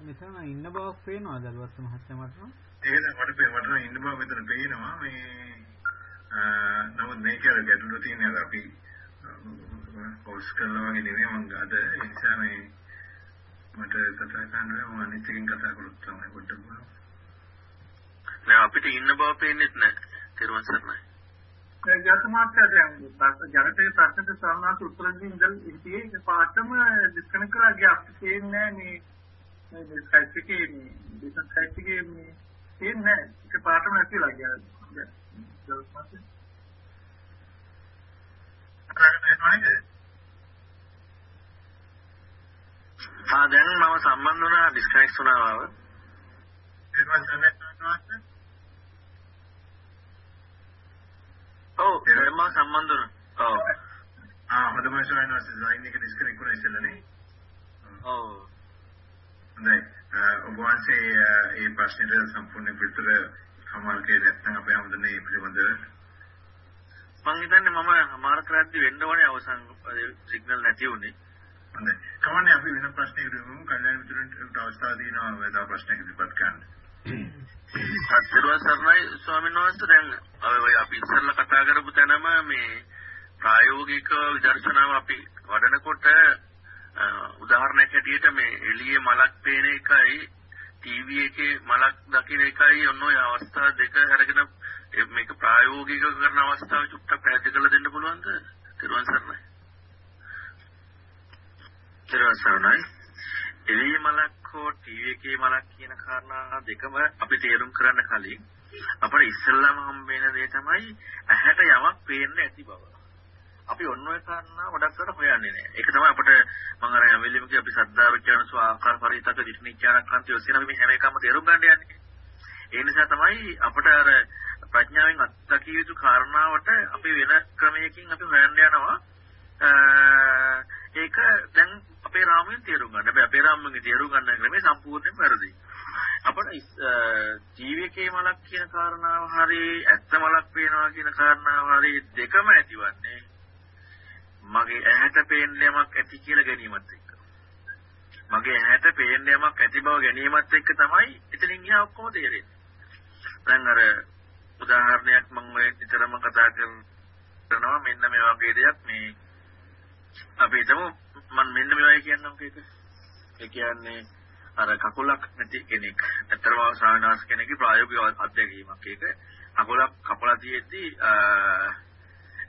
මෙතන ඉන්න බවක් පේනවද අලුත් මහත්තයා මට? ඒක මට මට ඉන්න බව මෙතන පේනවා මේ නමුත් මේක අර ගැටලුව තියෙනවා අපි පෝස් කරනවා වගේ නෙමෙයි මම අද ඒ නිසා මේ මට කතා කරන්න මම අනිත් එකෙන් කතා කළොත් තමයි පොඩ්ඩක් බලමු. නෑ අපිට ඉන්න බව පේන්නේත් නෑ. තිරුවන් සරණයි. ඒ ජාතමාත්‍ය දැන් ජනතේ ප්‍රශ්නට සාමාන්‍ය උත්තර දෙන්න ඉඳන් ඉතියේ පාඩම ඩිස්කනෙක්ට් කරලා ගියා අපිට තේන්නේ මේ මේ ස්කයිප් එකේ මේ බිස්නස් ස්කයිප් එකේ මේ තේන්නේ ඒක පාඩම නැතිලා ගියා. ජාතමාත්‍ය ආ දැන් මම සම්බන්ධ වුණා ඩිස්කනෙක්ට් වුණා වව. ඔව් මම සම්බන්ධ වුණා. ඔව්. ආ හොඳම වහන්සේ ලයින් එක ඩිස්කනෙක්ට් කරලා ඉස්සෙල්ලානේ. ඔව්. හොඳයි. ඔබ වහන්සේ ඒ ප්‍රශ්නෙට සම්පූර්ණ පිළිතුර කමල්කේ නැත්නම් අපේ හැමදෙන්නේ පිළිබඳව මම හිතන්නේ මම අමාර කරද්දි වෙන්න ඕනේ අවසන් සිග්නල් නැති වුණේ. හොඳයි. කවන්නේ අපි වෙන ප්‍රශ්නයකට යමු. කල්යාණ මිතුරන්ට අවස්ථාව දෙනවා වෙන ප්‍රශ්නයක ඉදිරිපත් කරන්න. අත්දරුවන් සර්ණයි ස්වාමීන් වහන්සේ දැන් ඔය අපි ඉස්සෙල්ලා කතා කරපු තැනම මේ ප්‍රායෝගික විදර්ශනාව අපි වඩනකොට උදාහරණයක් හැටියට මේ එළියේ මලක් පේන එකයි ටීවී එකේ මලක් දකින එකයි ඔන්න ඔය අවස්ථා දෙක අරගෙන මේක ප්‍රායෝගික කරන අවස්ථාව චුට්ටක් පැහැදිලි කරලා දෙන්න පුළුවන්ද? තිරුවන් සරණයි. තිරුවන් සරණයි. එළියේ මලක් හෝ ටීවී එකේ මලක් කියන කාරණා දෙකම අපි තේරුම් කරන්න කලින් අපිට ඉස්සෙල්ලාම හම්බ වෙන දේ තමයි ඇහැට යමක් පේන්න ඇති බව. අපි ඔන්න ඔය කාරණා ගොඩක් අර හොයන්නේ නැහැ. ඒක තමයි අපිට මම අර හැමෙලෙම කිය අපි සද්ධා විචාරන සෝ ආකාර පරිතක දිස්නිඥාන කාන්ති ඔස්සේ නම් මේ හැම එකම තේරුම් ගන්න යන්නේ. ඒ නිසා තමයි අපිට අර ප්‍රඥාවෙන් අත්දකිය යුතු කාරණාවට අපි වෙන ක්‍රමයකින් අපි හොයන්න යනවා. ඒක දැන් අපේ රාමුවෙන් තේරුම් ගන්න. හැබැයි අපේ රාමුවෙන් තේරුම් ගන්න ක්‍රමය සම්පූර්ණයෙන් වැරදි. අපිට ජීවිකේ මලක් කියන කාරණාව හරි ඇත්ත මලක් පේනවා කියන කාරණාව හරි දෙකම ඇතිවන්නේ මගේ ඇහැට පේන්න යමක් ඇති කියලා ගැනීමත් එක්ක. මගේ ඇහැට පේන්න යමක් ඇති බව ගැනීමත් එක්ක තමයි එතනින් එහා ඔක්කොම තේරෙන්නේ. දැන් අර උදාහරණයක් මම ඔය නිතරම කතා කරනවා මෙන්න මේ වගේ දෙයක් මේ අපි හිතමු මම මෙන්න මේ වගේ කියන්නම් ඒක. ඒ කියන්නේ අර කකුලක් නැති කෙනෙක්. ඇත්තටම සාවිනාස් කෙනෙක්ගේ ප්‍රායෝගික අත්දැකීමක් ඒක. කකුලක් කපලා තියෙද්දි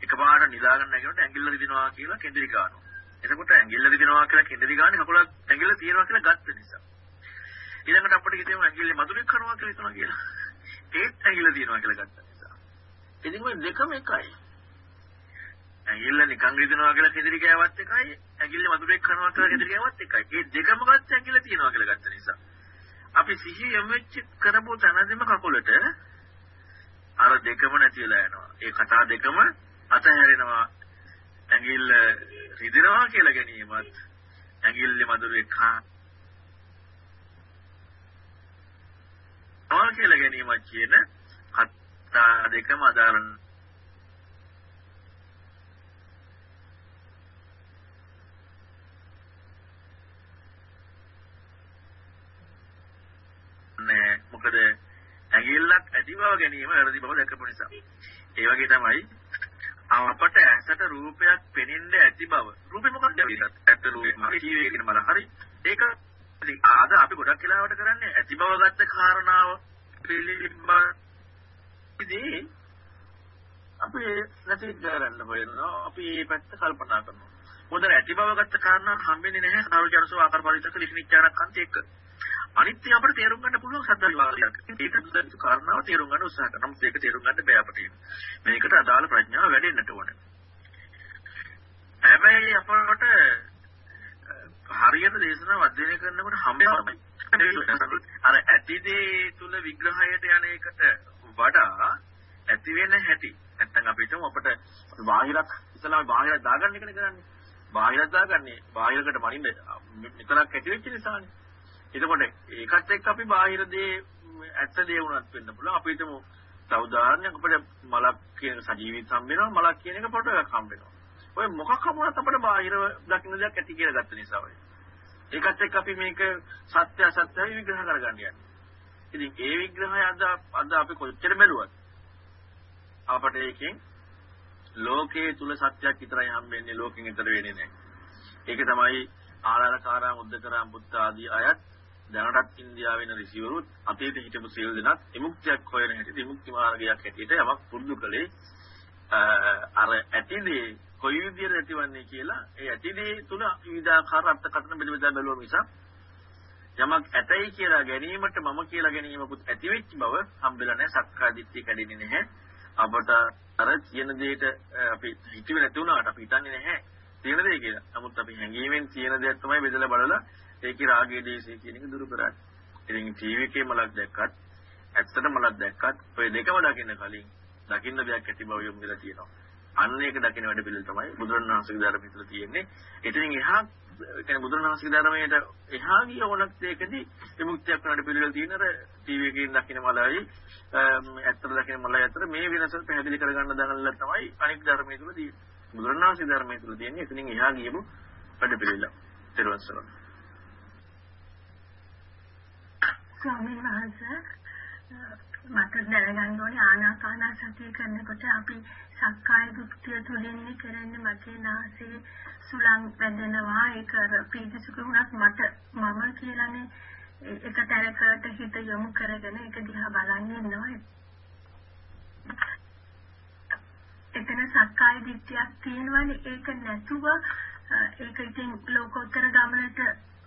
එකපාරට නිදාගන්න නැගෙනට ඇඟිල්ල රිදිනවා කියලා කෙඳිරි ගන්නවා. එතකොට ඇඟිල්ල රිදිනවා කියලා කෙඳිරි ගන්න කකුලක් ඇඟිල්ල තියෙනවා කියලා ගත්ත නිසා. ඊළඟට අපිට හිතෙමු ඇඟිල්ලේ මధుරෙක් කරනවා කියලා හිතනවා කියලා. ඒත් ඇඟිල්ල තියෙනවා කියලා ගත්ත නිසා. ඉතින් මේ දෙකම එකයි. ඇඟිල්ල නිකන් රිදෙනවා කියලා කෙඳිරි ගෑවත් එකයි ඇඟිල්ල මధుරෙක් කරනවා කියලා කෙඳිරි ගෑවත් එකයි. ඒ දෙකම ගත්ත ඇඟිල්ල තියෙනවා කියලා ගත්ත නිසා. අපි සිහිය යොමු වෙච්ච කරපු තැනදීම කකුලට අර දෙකම නැති වෙලා යනවා. ඒ කතා දෙකම අතහැරෙනවා ඇඟිල්ල රිදෙනවා කියලා ගැනීමත් ඇඟිල්ලේ මధుරේ කා ආ කියලා ගැනීමත් කියන කතා දෙකම අදාළ නෑ මොකද ඇඟිල්ලක් ඇති බව ගැනීම වැරදි බව දැකපු නිසා. ඒ වගේ තමයි අපට ඇසට රූපයක් පෙනෙන්න ඇති බව. රූපේ මොකක්ද කියලා? ඇත්ත රූපේ මගේ ජීවේ කියන මල හරි. ඒක ඉතින් ආද අපි ගොඩක් වෙලාවට කරන්නේ ඇති බව ගත්ත කාරණාව පිළිබඳදී අපි නැති කරන්න හොයනවා. අපි මේ පැත්ත කල්පනා කරනවා. මොකද ඇති බව ගත්ත කාරණා හම්බෙන්නේ නැහැ සාරජනසෝ ආකාර පරිත්‍යාග ලිඛිනිච්චාරක් අන්ත එක. අනිත්‍ය අපිට තේරුම් ගන්න පුළුවන් සද්දවිවාදයක්. ඒක දුදු කාරණාව තේරුම් ගන්න උත්සාහ කරනවා. නමුත් ඒක තේරුම් ගන්න බෑ අපිට. මේකට අදාළ ප්‍රඥාව වැඩෙන්නට ඕනේ. හැබැයි අපට හරියට දේශනාව අධ්‍යයනය කරනකොට හම්බෙන්නේ අර ඇතිදේ තුල විග්‍රහයට යන එකට වඩා ඇති වෙන හැටි. නැත්තම් අපි හිතමු අපිට බාහිරක් ඉතලාම බාහිර දාගන්න එකනේ කරන්නේ. බාහිරක් දාගන්නේ බාහිරකට මනින්න මෙතනක් ඇති වෙච්ච නිසානේ. එතකොට ඒකත් එක්ක අපි බාහිර දේ ඇත්ත දේ වුණත් වෙන්න පුළුවන්. අපි හිතමු උදාහරණයක් අපිට මලක් කියන සජීවීත් හම්බ වෙනවා මලක් කියන එක ෆොටෝ එකක් හම්බ වෙනවා. ඔය මොකක් හමුණත් අපිට බාහිර දකින්න දෙයක් ඇති කියලා ගත්ත නිසා ඔය. ඒකත් එක්ක අපි මේක සත්‍ය අසත්‍ය විග්‍රහ කරගන්න යන්නේ. ඉතින් ඒ විග්‍රහය අද අද අපි කොච්චර බැලුවත් අපට ඒකෙන් ලෝකයේ තුල සත්‍යයක් විතරයි හම්බෙන්නේ ලෝකෙන් ඈතර වෙන්නේ නැහැ. ඒක තමයි ආලාරකාරා මුද්දකරා බුද්ධ ආදී අයත් දැනටත් ඉන්දියාවේ ඉන්න ඍෂිවරුත් අතීතේ හිටපු සියලු දෙනාත් විමුක්තියක් හොයන හැටි විමුක්ති මාර්ගයක් හැටියට යමක් පුරුදු කළේ අර ඇතිදී කොයි විදිහට ඇතිවන්නේ කියලා ඒ ඇතිදී තුන විවිධාකාර අර්ථකථන බෙද බෙදා බැලුවා මිසක් යමක් ඇතයි කියලා ගැනීමට මම කියලා ගැනීමකුත් ඇති වෙච්ච බව හම්බෙලා නැහැ සක්කාය දිට්ඨිය කැඩෙන්නේ නැහැ අපට අර කියන දෙයට අපි හිතුවේ නැති වුණාට අපි හිතන්නේ නැහැ තියෙන දේ කියලා. නමුත් අපි හැඟීමෙන් තියෙන දෙයක් තමයි බෙදලා බලලා ඒකේ රාගයේ දේශේ කියන එක දුරු කරන්නේ. ඉතින් ටීවී එකේ මලක් දැක්කත් ඇත්තට මලක් දැක්කත් ඔය දෙකම දකින්න කලින් දකින්න දෙයක් ඇති බව යොමු වෙලා තියෙනවා. අන්න ඒක දකින වැඩ පිළිවෙල තමයි බුදුරණවහන්සේගේ ධර්මයේ තුල තියෙන්නේ. එතනින් එහා කියන්නේ බුදුරණවහන්සේගේ ධර්මයට එහා ගිය ඕනක් දෙයකදී විමුක්තියක් වැඩ පිළිවෙල තියෙන අර ටීවී එකකින් දකින මලයි ඇත්තට දකින මලයි අතර මේ වෙනස පැහැදිලි කරගන්න දඟලලා තමයි අනික් ධර්මයේ තුල තියෙන්නේ. බුදුරණවහන්සේ ධර්මයේ තුල තියෙන්නේ එතනින් එහා ගියපු වැඩ පිළිවෙල. ඊට පස්සේ ස්වාමීන් වහන්සේ මට දැනගන්න ඕනේ ආනාපාන සතිය කරනකොට අපි සක්කාය දුක්ඛය තුලින් කරන්නේ මගේ නාසයේ සුලං වැදෙනවා. ඒක පීතිසුඛ වුණත් මට මම කියලානේ. එක තැනකට හිත යොමු කරගෙන ඒක දිහා බලන් ඉන්නවා. එතන සක්කාය දිට්ඨියක් තියෙනවනේ. ඒක නැතුව ඒක ඉතින් ලෝකෝත්තර ගමනට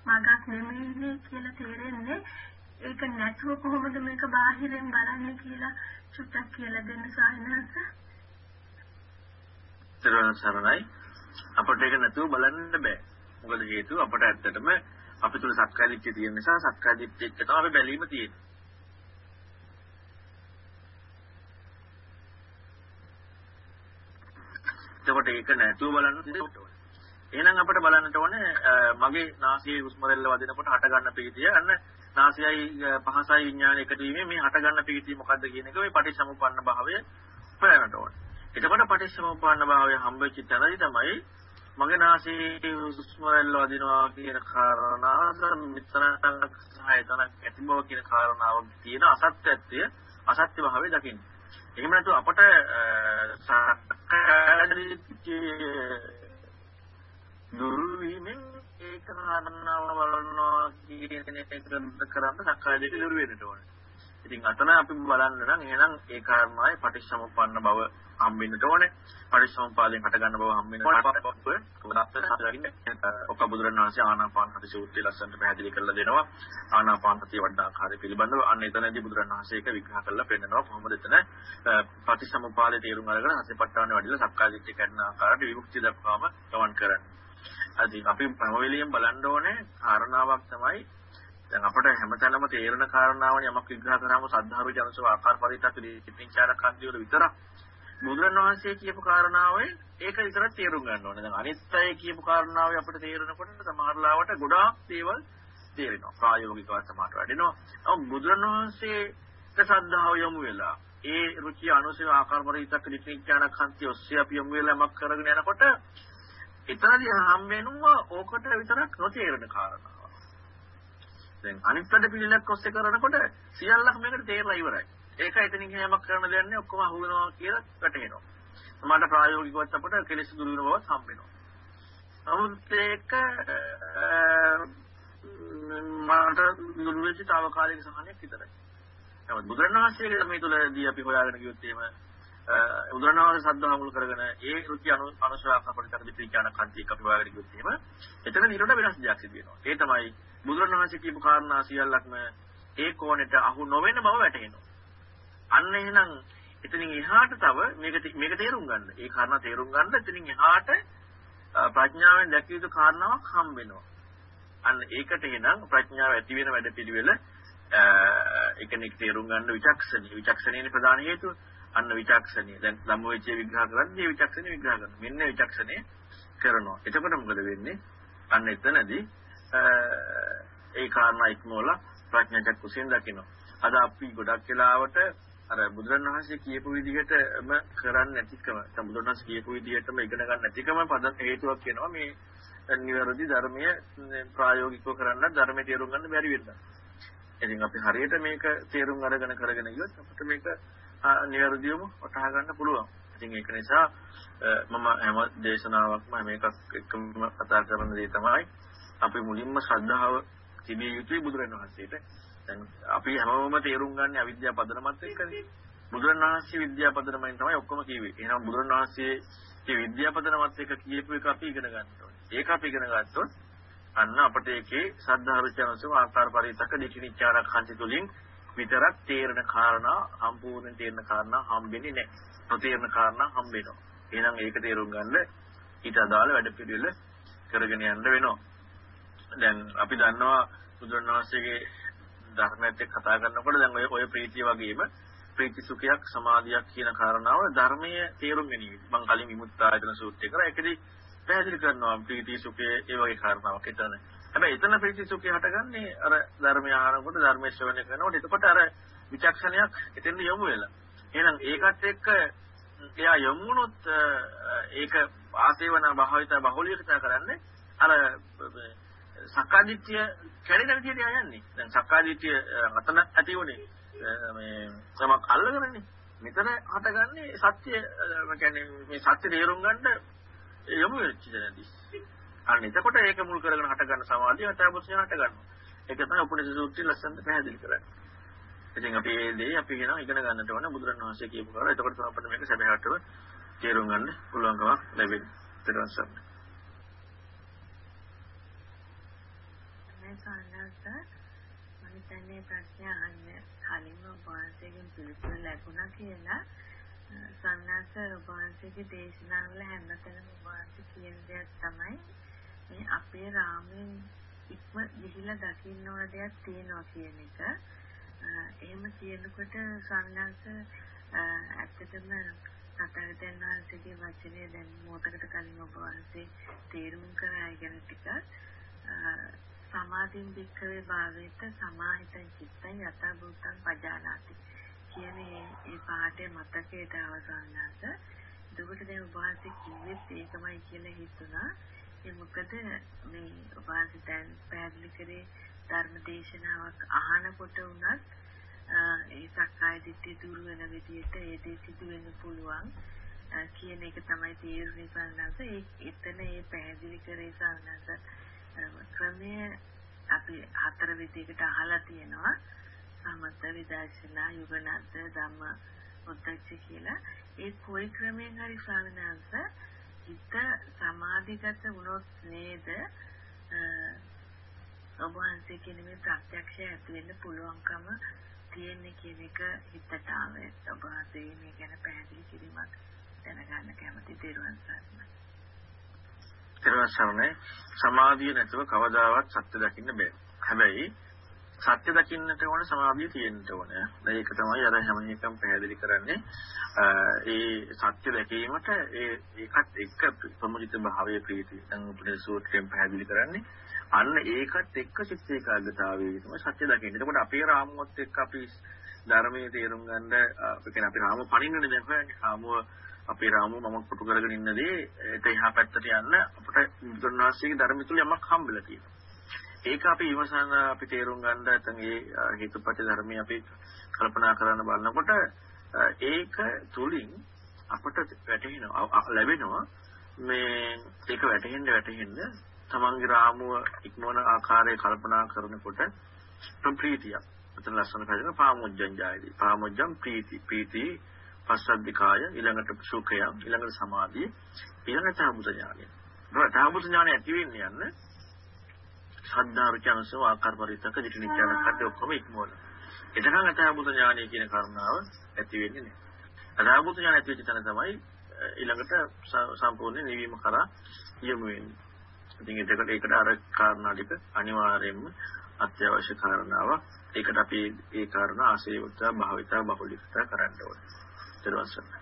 මගක් නෙමෙයිනේ කියලා තේරෙන්නේ ඒක නැතුව කොහොමද මේක බාහිරින් බලන්නේ කියලා චුට්ටක් කියලා දෙන්න සාහිනහස. ත්‍රිවණ සරණයි. අපිට ඒක නැතුව බලන්න බෑ. මොකද හේතුව අපිට ඇත්තටම අපි තුල සක්කාය දිට්ඨිය තියෙන නිසා සක්කාය දිට්ඨිය එක්ක තමයි අපි බැලීම තියෙන්නේ. එතකොට ඒක නැතුව බලන්න ඕනේ. එහෙනම් අපිට බලන්නට ඕනේ මගේ නාසයේ හුස්ම රැල්ල වදිනකොට හට ගන්න ප්‍රීතිය අන්න නාසයයි පහසයි විඥාන එකතු වීමේ මේ හට ගන්න ප්‍රීතිය මොකද්ද කියන එක මේ පටිච්චසමුප්පන්න භාවය හොයන්නට ඕනේ. එතකොට පටිච්චසමුප්පන්න භාවය හම්බෙච්ච තැනදී තමයි මගේ නාසයේ හුස්ම රැල්ල වදිනවා කියන කාරණා මිත්‍රාංග සහයතන ඇති බව කියන කාරණාව තියෙන අසත්‍යත්වය අසත්‍ය භාවය දකින්න. එහෙම නැතු අපට දුරු වීමෙන් ඒක කාරණාව බලනවා කියන එක කරන්න සක්කාය දිට්ඨිය දුරු වෙන්නට ඕනේ. ඉතින් අතන අපි බලන්න නම් එහෙනම් ඒ කාරණාවේ පටිච්චසමුප්පන්න බව හම්බෙන්නට ඕනේ. පටිච්චසමුපාදයෙන් හට ගන්න බව හම්බෙන්න ඕනේ. ඔක බුදුරණවහන්සේ ආනාපාන සති සූත්‍රය ලස්සනට පැහැදිලි කරලා දෙනවා. ආනාපාන සතිය වඩා ආකාරය පිළිබඳව අන්න එතනදී බුදුරණවහන්සේ ඒක විග්‍රහ කරලා පෙන්නනවා. කොහොමද එතන පටිච්චසමුපාදයේ තේරුම් අරගෙන හසෙපට්ටාන වැඩිලා සක්කාය දිට්ඨිය කරන ආකාරයට විමුක්තිය දක්වාම ගමන් කරන්නේ. අදින් අපි හැම වෙලෙම බලන්න ඕනේ කාරණාවක් තමයි දැන් අපිට හැමතැනම තේරෙන කාරණාවනේ යමක් විග්‍රහ කරාම සද්ධාරු ජනසව ආකාර පරිත්‍යාග විපින්චාර කන්දි වල විතරක් බුදුරණවහන්සේ කියපු කාරණාවේ ඒක විතරක් තේරුම් ගන්න ඕනේ. දැන් අනිත් අය කියපු කාරණාවේ අපිට තේරෙනකොට සමහරලාවට ගොඩාක් දේවල් තේරෙනවා. ප්‍රායෝගිකව සමහරට වැඩෙනවා. නමුත් බුදුරණවහන්සේට සද්ධාව යොමු වෙලා ඒ රුචි අනුසය ආකාර පරිත්‍යාග විපින්චාර කන්ති ඔස්සේ අපි යොමු වෙලා යමක් කරගෙන යනකොට එතනදී හම් වෙනවා ඕකට විතරක් නොතේරෙන කාරණාව. දැන් අනිත් පැත්ත පිළිලක් ඔස්සේ කරනකොට සියල්ලක් මේකට තේරලා ඉවරයි. ඒක එතනින් හැමක් කරන දෙයක් නේ ඔක්කොම අහු වෙනවා කියලා වැටහෙනවා. සමහරට ප්‍රායෝගිකවත් අපට කෙලෙස් දුරු වෙන බවත් හම් වෙනවා. නමුත් ඒක මට දුරු වෙච්ච తాවකාලික සහනයක් විතරයි. නමුත් බුදුරණවහන්සේගේ මේ තුලදී අපි හොයාගෙන ගියොත් එහෙම උදාහරණයක් සද්ධා මුල් කරගෙන ඒ ෘති අනුසාරක අපිට විඥාන කන්තියක් අපි හොයාගෙන ගියොත් එහෙම එතන නිරෝධ වෙනස් දෙයක් සිදු වෙනවා. ඒ තමයි බුදුරණවහන්සේ කියපු කාරණා සියල්ලක්ම ඒ කෝණයට අහු නොවන බව වැටහෙනවා. අන්න එහෙනම් එතනින් එහාට තව මේක මේක තේරුම් ගන්න. ඒ කාරණා තේරුම් ගන්න එතනින් එහාට ප්‍රඥාවෙන් දැකිය යුතු කාරණාවක් හම්බ වෙනවා. අන්න ඒකට එහෙනම් ප්‍රඥාව ඇති වෙන වැඩපිළිවෙල ඒ කියන්නේ තේරුම් ගන්න විචක්ෂණීය විචක්ෂණීය ප්‍රධාන හේතුව අන්න විචක්ෂණීය. දැන් ධම්මවිචේ විග්‍රහ කරන්නේ විචක්ෂණීය විග්‍රහ කරනවා. මෙන්න විචක්ෂණීය කරනවා. එතකොට මොකද වෙන්නේ? අන්න එතනදී ඒ කාරණා ඉක්මවලා ප්‍රඥා චක්කුසෙන් දකිනවා. අද අපි ගොඩක් වෙලාවට අර බුදුරණවහන්සේ කියපු විදිහටම කරන්නේ නැතිකම. බුදුරණවහන්සේ කියපු විදිහටම ඉගෙන ගන්න නැතිකම පද හේතුවක් වෙනවා මේ නිවැරදි ධර්මයේ ප්‍රායෝගිකව කරන්න ධර්මයේ තේරුම් ගන්න බැරි වෙනවා. ඉතින් අපි හරියට මේක තේරුම් අරගෙන කරගෙන ගියොත් අපිට මේක නිවැරදිවම වටහා ගන්න පුළුවන්. ඉතින් ඒක නිසා මම හැම දේශනාවක්ම හැම එකක් එකම කතා කරන දේ තමයි අපි මුලින්ම ශ්‍රද්ධාව තිබිය යුතුයි බුදුරණවහන්සේට. දැන් අපි හැමෝම තේරුම් ගන්න අවිද්‍යාව පදනමත් එක්කනේ. බුදුරණවහන්සේ විද්‍යාව පදනමෙන් තමයි ඔක්කොම කිව්වේ. එහෙනම් බුදුරණවහන්සේගේ විද්‍යාව පදනමත් එක්ක කියපු එක අපි ඉගෙන ගන්න ඕනේ. ඒක අපි ඉගෙන ගත්තොත් අන්න අපට ඒකේ සද්ධා රුචියන්සම ආකාර පරිතක දිටිනිච්චාරක් හන්ති තුලින් විතරක් තේරෙන කාරණා සම්පූර්ණ තේරෙන කාරණා හම්බෙන්නේ නැහැ. නොතේරෙන කාරණා හම්බෙනවා. එහෙනම් ඒක තේරුම් ගන්න ඊට අදාළ වැඩ පිළිවෙල කරගෙන යන්න වෙනවා. දැන් අපි දන්නවා බුදුරණවහන්සේගේ ධර්මයත් එක්ක කතා කරනකොට දැන් ඔය ඔය ප්‍රීතිය වගේම ප්‍රීති සුඛයක් සමාධියක් කියන කාරණාව ධර්මයේ තේරුම් ගැනීම. මම කලින් විමුක්තායතන සූත්‍රය කරා ඒකදී පැහැදිලි කරනවා ප්‍රීති සුඛය ඒ වගේ කාරණාවක් එතන. හැබැයි එතන ප්‍රීති සුඛය හටගන්නේ අර ධර්මය ආනකොට ධර්මයේ ශ්‍රවණය කරනකොට එතකොට අර විචක්ෂණයක් එතෙන්ද යොමු වෙලා. එහෙනම් ඒකත් එක්ක එයා යොමු වුණොත් ඒක ආසේවන භාවිත බහුලීකృత කරන්නේ අර සක්කාදිට්ඨිය කැඩෙන විදිහට යන්නේ. දැන් සක්කාදිට්ඨිය අතන ඇති උනේ මේ තමක් අල්ලගෙනනේ. මෙතන හටගන්නේ සත්‍ය කියන්නේ මේ සත්‍ය තේරුම් ගන්න යොමු වෙච්ච දැනදී. අන්න එතකොට ඒක මුල් කරගෙන හටගන්න සමාධිය අතපොසිය හට ගන්නවා. ඒක තමයි උපනිෂද් සූත්‍රය ලස්සනට පැහැදිලි කරන්නේ. ඉතින් අපි මේ දේ අපි කියනවා ඉගෙන ගන්නට ඕන බුදුරණවහන්සේ කියපු කාරණා. එතකොට තමයි අපිට මේක සැබෑවටම තේරුම් ගන්න පුළුවන්කමක් ලැබෙන්නේ. ඊට පස්සේ සානස මම හිතන්නේ ප්‍රශ්න අහන්න කලින්ම ඔබ වහන්සේගෙන් පිළිතුරු ලැබුණා කියලා සන්නාස ඔබ වහන්සේගේ දේශනාවල හැමතැනම ඔබ වහන්සේ කියන දෙයක් තමයි මේ අපේ රාමෙන් ඉක්ම ගිහිලා දකින්න ඕන දෙයක් තියෙනවා කියන එක. එහෙම කියනකොට සන්නාස ඇත්තටම සතරතෙන් වහන්සේගේ වචනේ දැන් මොකටද කලින් ඔබ වහන්සේ තේරුම් කරා ඉගෙන ටික සමාධින් වික්‍රේ භාවයට සමාහිතං චිත්තං යත භූතං පජානාති කියන ඒ පාඩේ මතකයට අවසන්නාස දුකට දැන් උපාසි කිව්වෙත් ඒකමයි කියලා හිතුණා ඒ මොකද මේ උපාසි දැන් පැහැදිලි කරේ ධර්ම දේශනාවක් අහනකොට උනත් ඒ සක්කාය දිට්ඨිය දුරු වෙන විදිහට ඒ දේ සිදු වෙන්න පුළුවන් කියන එක තමයි තීරණය කරනස ඒ එතන ඒ පැහැදිලි කරේ සානස ක්‍රමය අපි හතර විදිහකට අහලා තියෙනවා. සමත විදර්ශනා යුගනද්ද ධම්ම උද්දච්ච කියලා. ඒ කොයි ක්‍රමයෙන් හරි ස්වාමීනාංශ හිත සමාධිගත වුණොත් නේද? ඔබ වහන්සේ කියන මේ ප්‍රත්‍යක්ෂය ඇති වෙන්න පුළුවන්කම තියෙන්නේ කියන එක හිතට ආවේ ඔබ වහන්සේ මේ ගැන පැහැදිලි කිරීමක් දැනගන්න කැමති දේරුවන් සරණයි. තෙරුවන් සරණයි. සමාධිය නැතුව කවදාවත් සත්‍ය දකින්න බෑ. හැබැයි සත්‍ය දකින්නට ඕන සමාධිය තියෙන්න ඕන. ඒක තමයි අර හැම එකම පැහැදිලි කරන්නේ. ඒ සත්‍ය දැකීමට ඒ ඒකත් එක්ක ප්‍රමුජිත භාවයේ ප්‍රීතිය. දැන් උපදේශ සූත්‍රයෙන් පැහැදිලි කරන්නේ. අන්න ඒකත් එක්ක චිත්ත ඒකාග්‍රතාවයේ තමයි සත්‍ය දකින්නේ. එතකොට අපේ රාමුවත් එක්ක අපි ධර්මයේ තේරුම් ගන්න ඒ කියන්නේ අපි රාම පණින්නනේ දැන් හොයන්නේ. රාමුව අපේ රාමුව මම කොටු කරගෙන ඉන්නදී ඒක එහා පැත්තට යන්න අපිට බුදුන්වහන්සේගේ ධර්මය තුල යමක් හම්බෙලා තියෙනවා. ඒක අපි විමසන අපි තේරුම් ගන්න නැත්නම් ඒ හේතුපත්‍ය ධර්මයේ අපි කල්පනා කරන්න බලනකොට ඒක තුලින් අපට වැටහෙනවා ලැබෙනවා මේ ඒක වැටහෙන්න වැටහෙන්න තමන්ගේ රාමුව ඉක්මවන ආකාරයේ කල්පනා කරනකොට ප්‍රීතිය. එතන ලස්සන පැහැදිලි පාමුජ්ජං ජායති. පාමුජ්ජං ප්‍රීති. ප්‍රීති පස්සද්ධිකාය ඊළඟට සුඛය ඊළඟට සමාධිය ඊළඟට ආමුත ඥානය. ඒකට ආමුත ඥානය ඇති වෙන්නේ යන්න ශ්‍රද්ධා රුචනසව ආකාර පරිත්තක දිටිනිච්චන කට ඔක්කොම ඉක්මවල. එතකන් අතාවුත ඥානය කියන කරුණාව ඇති වෙන්නේ නැහැ. අතාවුත ඥානය ඇති වෙච්ච තැන තමයි ඊළඟට සම්පූර්ණ නිවීම කරා යමු වෙන්නේ. ඉතින් ඒකට ඒකට අර කාරණා ටික අනිවාර්යයෙන්ම අත්‍යවශ්‍ය කාරණාවක්. ඒකට අපි ඒ කාරණා ආශේවිතා භාවිතා බහුලිකතා කරන්න ඕනේ. තෙරුවන් සරණයි.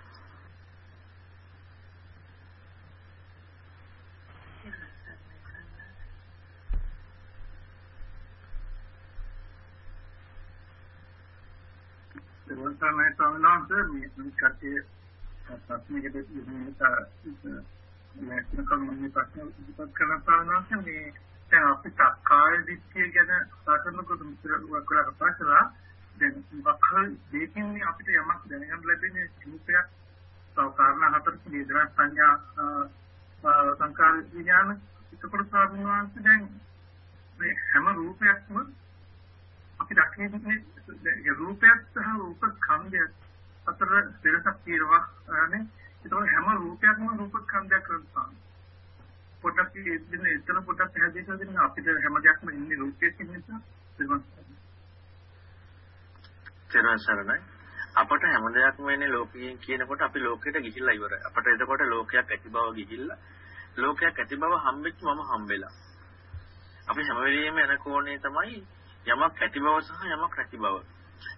තෙරුවන් සරණයි ස්වාමීන් වහන්සේ මේ කට්ටිය ප්‍රශ්නයකට ඉන්නේ නැත්නම් කමන්නේ ප්‍රශ්න ඉදිරිපත් කරන ස්වාමීන් වහන්සේ මේ දැන් අපි සක්කාය දිට්ඨිය ගැන කතා කරනකොට මුතර වකලා කතා කළා. දැන් වක්හල් දෙකෙන් අපිට යමක් දැනගන්න ලැබෙන්නේ රූපයක් තව කාරණා හතරක් වේදනා සංඥා සංකාර විඥාන එතකොට සාධුවාංශ දැන් මේ හැම රූපයක්ම අපි දකින්නේ රූපයක් සහ රූප ඛණ්ඩයක් අතර වෙනසක් තියෙනවා නේ ඒතකොට හැම රූපයක්ම රූප ඛණ්ඩයක් කරනවා පොඩක් ඉතින් එතන පොඩක් පැහැදිලි කරගන්න අපිට හැම දෙයක්ම ඉන්නේ රූපයකින් නිසා තෙරුවන් සරණයි. අපට හැම දෙයක්ම වෙන්නේ ලෝකයෙන් කියනකොට අපි ලෝකෙට ගිහිල්ලා ඉවරයි. අපට එතකොට ලෝකයක් ඇති බව ගිහිල්ලා ලෝකයක් ඇති බව හම්බෙච්ච මම හම්බෙලා. අපි හැම වෙලෙම යන කෝණේ තමයි යමක් ඇති බව සහ යමක් නැති බව.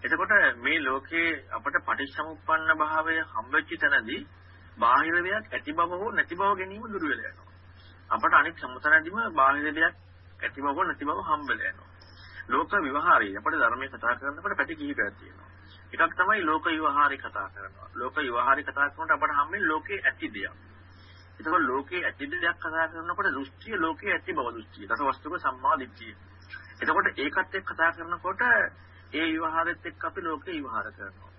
එතකොට මේ ලෝකේ අපට පටිච්චසමුප්පන්න භාවය හම්බෙච්ච තැනදී බාහිර දෙයක් ඇති බව හෝ නැති බව ගැනීම දුර වෙලා යනවා. අපට අනිත් සම්මතනදීම බාහිර දෙයක් ඇති බව හෝ නැති බව හම්බෙලා යනවා. ලෝක විවහාරය අපේ ධර්මයේ කතා කරනකොට පැති කිහිපයක් තියෙනවා. එකක් තමයි ලෝක විවහාරي කතා කරනවා. ලෝක විවහාරي කතා කරනකොට අපට හම්බෙන්නේ ලෝකේ ඇති දෙයක්. එතකොට ලෝකේ ඇති දෙයක් කතා කරනකොට දෘෂ්ටිය ලෝකේ ඇති බව දෘෂ්ටිය. දස වස්තුක සම්මා දිට්ඨිය. එතකොට ඒකත් එක්ක කතා කරනකොට ඒ විවහාරෙත් එක්ක අපි ලෝකේ විවහාර කරනවා.